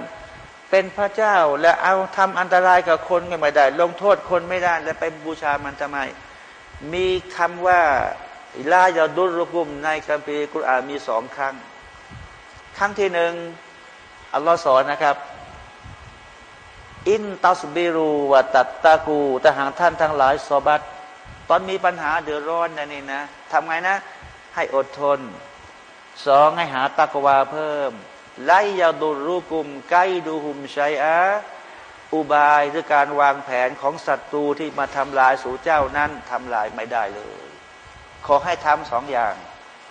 เป็นพระเจ้าและเอาทำอันตรายกับคนไม่ได้ ลงโทษคนไม่ได้ และไปบูชามันทำไม มีคำว่าลายาดุรุกุมในคัมภีร์กุรอานมีสองครั้ง ครั้งที่หนึ่งอัลลอฮ์สอนนะครับ อินตัสบิรูวะตัตตะกูแต่หากท่านทั้งหลายสอบัตตอนมีปัญหาเดือดร้อนนะนี่นะทำไงนะ ให้อดทนสองให้หาตักวาเพิ่มไลยาดุรุกุมไกดูหุมชัยอะ อุบายหรือการวางแผนของศัตรูที่มาทำลายสู่เจ้านั้นทำลายไม่ได้เลย ขอให้ทำสองอย่าง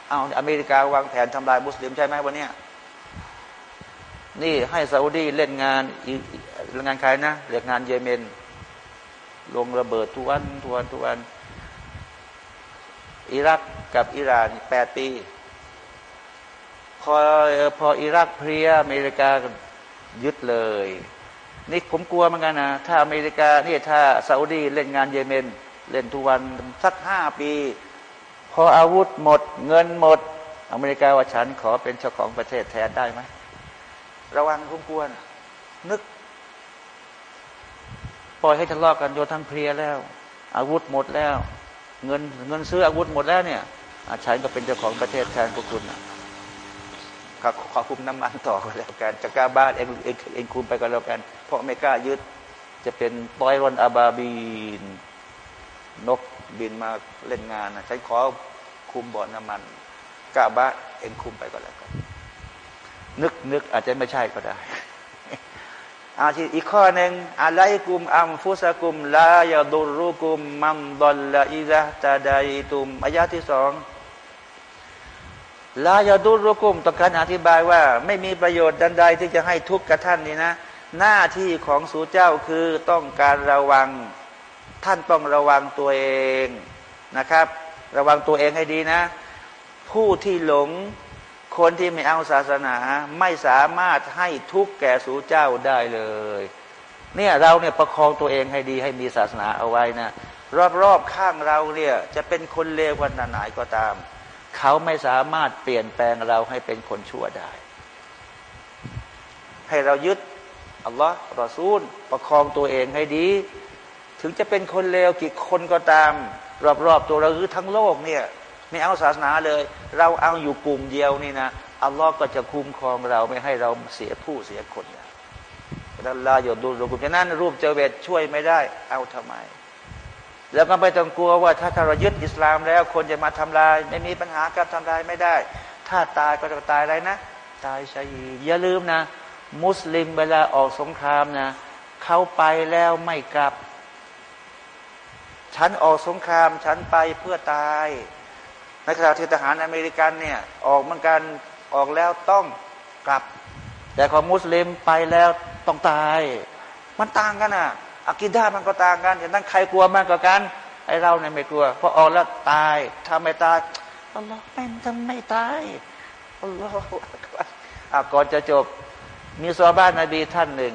เอาอเมริกาวางแผนทำลายมุสลิมใช่ไหมวันนี้นี่ให้ซาอุดีเล่นงานเล่นงานใครนะเล่นงานเยเมน ลงระเบิดทุกวันทุกวันทุกวัน อิรักกับอิหร่านแปดปีพอพออิรักเพลียอเมริกายึดเลย นี่ผมกลัวเหมือนกันนะถ้าอเมริกาเนี่ยถ้าซาอุดีเล่นงานเยเมน เล่นทุกวันสักห้าปี พออาวุธหมด เงินหมด อเมริกาว่าฉันขอเป็นเจ้าของประเทศแทนได้ไหมระวังผมกลัวนะนึก ปล่อยให้ทะเลาะกันโยทั้งเพลียแล้ว อาวุธหมดแล้ว เงินเงินซื้ออาวุธหมดแล้วเนี่ยฉันก็เป็นเจ้าของประเทศแทนพวกคุณนะ ขอขอคุมน้ำมันต่อก็แล้วกันจะกล้าบ้านเองเองเองคุมไปก็แล้วกัน เพราะไม่กล้ายึด จะเป็นปอยรอนอาบาบีนนกบินมาเล่นงานนะฉันขอคุมบ่อน้ำมันกล้าบ้านเองคุมไปก็แล้วกันนึกนึกอาจจะไม่ใช่ก็ได้อาชีอีกข้อหนึ่งอะไรกุมอัมฟุสกุมลายาดุรุกุมมัมดอลลาอิซะตาไดตุมอายาที่สอง ลายาดุรุกุมต้อการอธิบายว่า ไม่มีประโยชน์ใดที่จะให้ทุกข์กับท่านนี่นะ หน้าที่ของสูเจ้าคือต้องการระวัง ท่านต้องระวังตัวเองนะครับ ระวังตัวเองให้ดีนะ ผู้ที่หลงคนที่ไม่เอาศาสนา ไม่สามารถให้ทุกข์แก่สูเจ้าได้เลย เนี่ยเราเนี่ยประคองตัวเองให้ดีให้มีศาสนาเอาไว้นะ รอบๆข้างเราเนี่ยจะเป็นคนเลววันไหนก็ตาม เขาไม่สามารถเปลี่ยนแปลงเราให้เป็นคนชั่วได้ ให้เรายึดอัลลอฮ์รอซูล ประคองตัวเองให้ดี ถึงจะเป็นคนเลวกี่คนก็ตาม รอบๆตัวเราหรือทั้งโลกเนี่ยไม่เอาศาสนาเลย เราเอาอยู่กลุ่มเดียวนี่นะอัลลอฮ์ก็จะคุ้มครองเราไม่ให้เราเสียผู้เสียคนนะดัลลาหยดดูรูปฉะนั้นรูปเจเวตช่วยไม่ได้ เอาทำไม แล้วก็ไม่ต้องกลัวว่าถ้าเรายึดอิสลามแล้ว คนจะมาทำลาย ไม่มีปัญหากับทำลายไม่ได้ ถ้าตายก็จะตายอะไรนะ ตายชัยอย่าลืมนะ มุสลิมเวลาออกสงครามนะเขาไปแล้วไม่กลับ ฉันออกสงคราม ฉันไปเพื่อตายในขณะที่ทหารอเมริกันเนี่ย ออกมันกันออกแล้วต้องกลับ แต่ของมุสลิมไปแล้วต้องตาย มันต่างกันอะ อากิดามันก็ต่างกันอย่างนั้นใครกลัวมากกว่ากันไอเราเนี่ยไม่กลัวพราะออกแล้วตายถ้าไม่ตายอัลลอฮ์เป็นทำไม่ตายอัลลอฮ์อะก่อนจะจบ มีซอบ้านนบีท่านหนึ่ง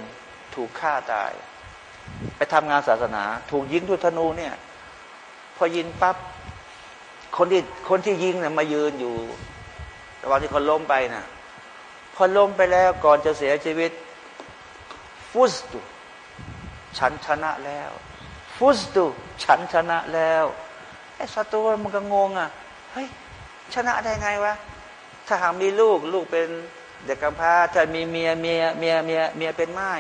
ถูกฆ่าตาย ไปทำงานศาสนา ถูกยิงด้วยธนูเนี่ย พอยิงปั๊บคนที่คนที่ยิงเนี่ยมายืนอยู่ระหว่างที่เขาล้มไปน่ะพอล้มไปแล้วก่อนจะเสียชีวิต ฟุสตุ ฉันชนะแล้ว ฟุสตุฉันชนะแล้วไอ้ศัตรูมันก็งงอะเฮ้ยชนะได้ไงวะถ้าหากมีลูกลูกเป็นเด็กกำพร้าถ้ามีเมียเมียเมียเมียเมียเป็นไม้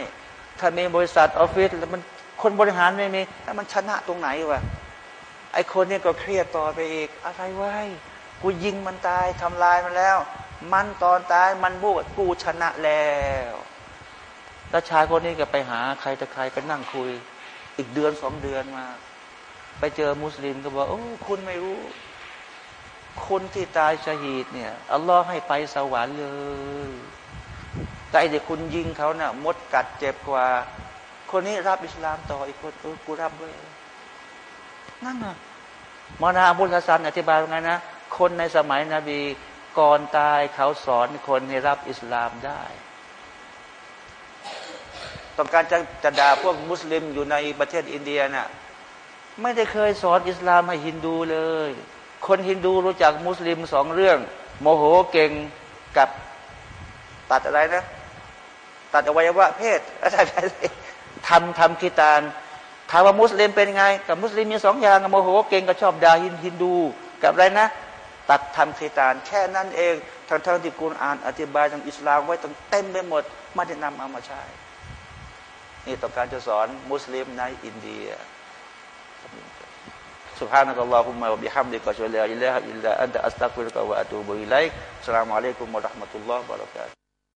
ถ้ามีบริษัทออฟฟิศแล้วมันคนบริหารไม่มีแล้วมันชนะตรงไหนวะไอ้คนนี้ก็เครียดต่อไปอีก อะไรวะกูยิงมันตายทำลายมันแล้ว มันตอนตายมันบูดกูชนะแล้ว แล้วชายคนนี้ก็ไปหาใครแต่ใครไปนั่งคุย อีกเดือนสองเดือนมา ไปเจอมุสลิมก็บอกโอ้คุณไม่รู้ คนที่ตายชาฮีดเนี่ยอัลลอฮ์ให้ไปสวรรค์เลย แต่เด็กคุณยิงเขาเนะ่ะมดกัดเจ็บกว่า คนนี้รับอิสลามต่ออีกคนเออกูรับด้วยนั่นน่ะมนาบุลฮัสันอธิบายว่าไงนะคนในสมัยนบีก่อนตายเขาสอนคนให้รับอิสลามได้ ต้องการจะจะด่าพวกมุสลิมอยู่ในประเทศอินเดียนะ่ะไม่ได้เคยสอนอิสลามให้ฮินดูเลย คนฮินดูรู้จักมุสลิมสองเรื่อง โมโหเก่งกับตัดอะไรนะ ตัดอวัยวะเพศอะไรทำทำคิตานถามว่ามุสลิมเป็นไง กับมุสลิมมีสองอย่างโมโหเก่งก็ชอบด่าฮินดูฮินดู กับอะไรนะ ตัดทำคีตานแค่นั้นเองทั้งทั้งที่กุณอ่านอธิบายทางอิสลามไว้ตั้งเต็มไปหมดไม่ได้นำเอามาใช้ นี่ต้องการจะสอนมุสลิมในอินเดีย سبحانك اللهم وبحمدك اشهد ان لا اله الا انت استغفرك واتوب اليك السلام عليكم ورحمه الله وبركاته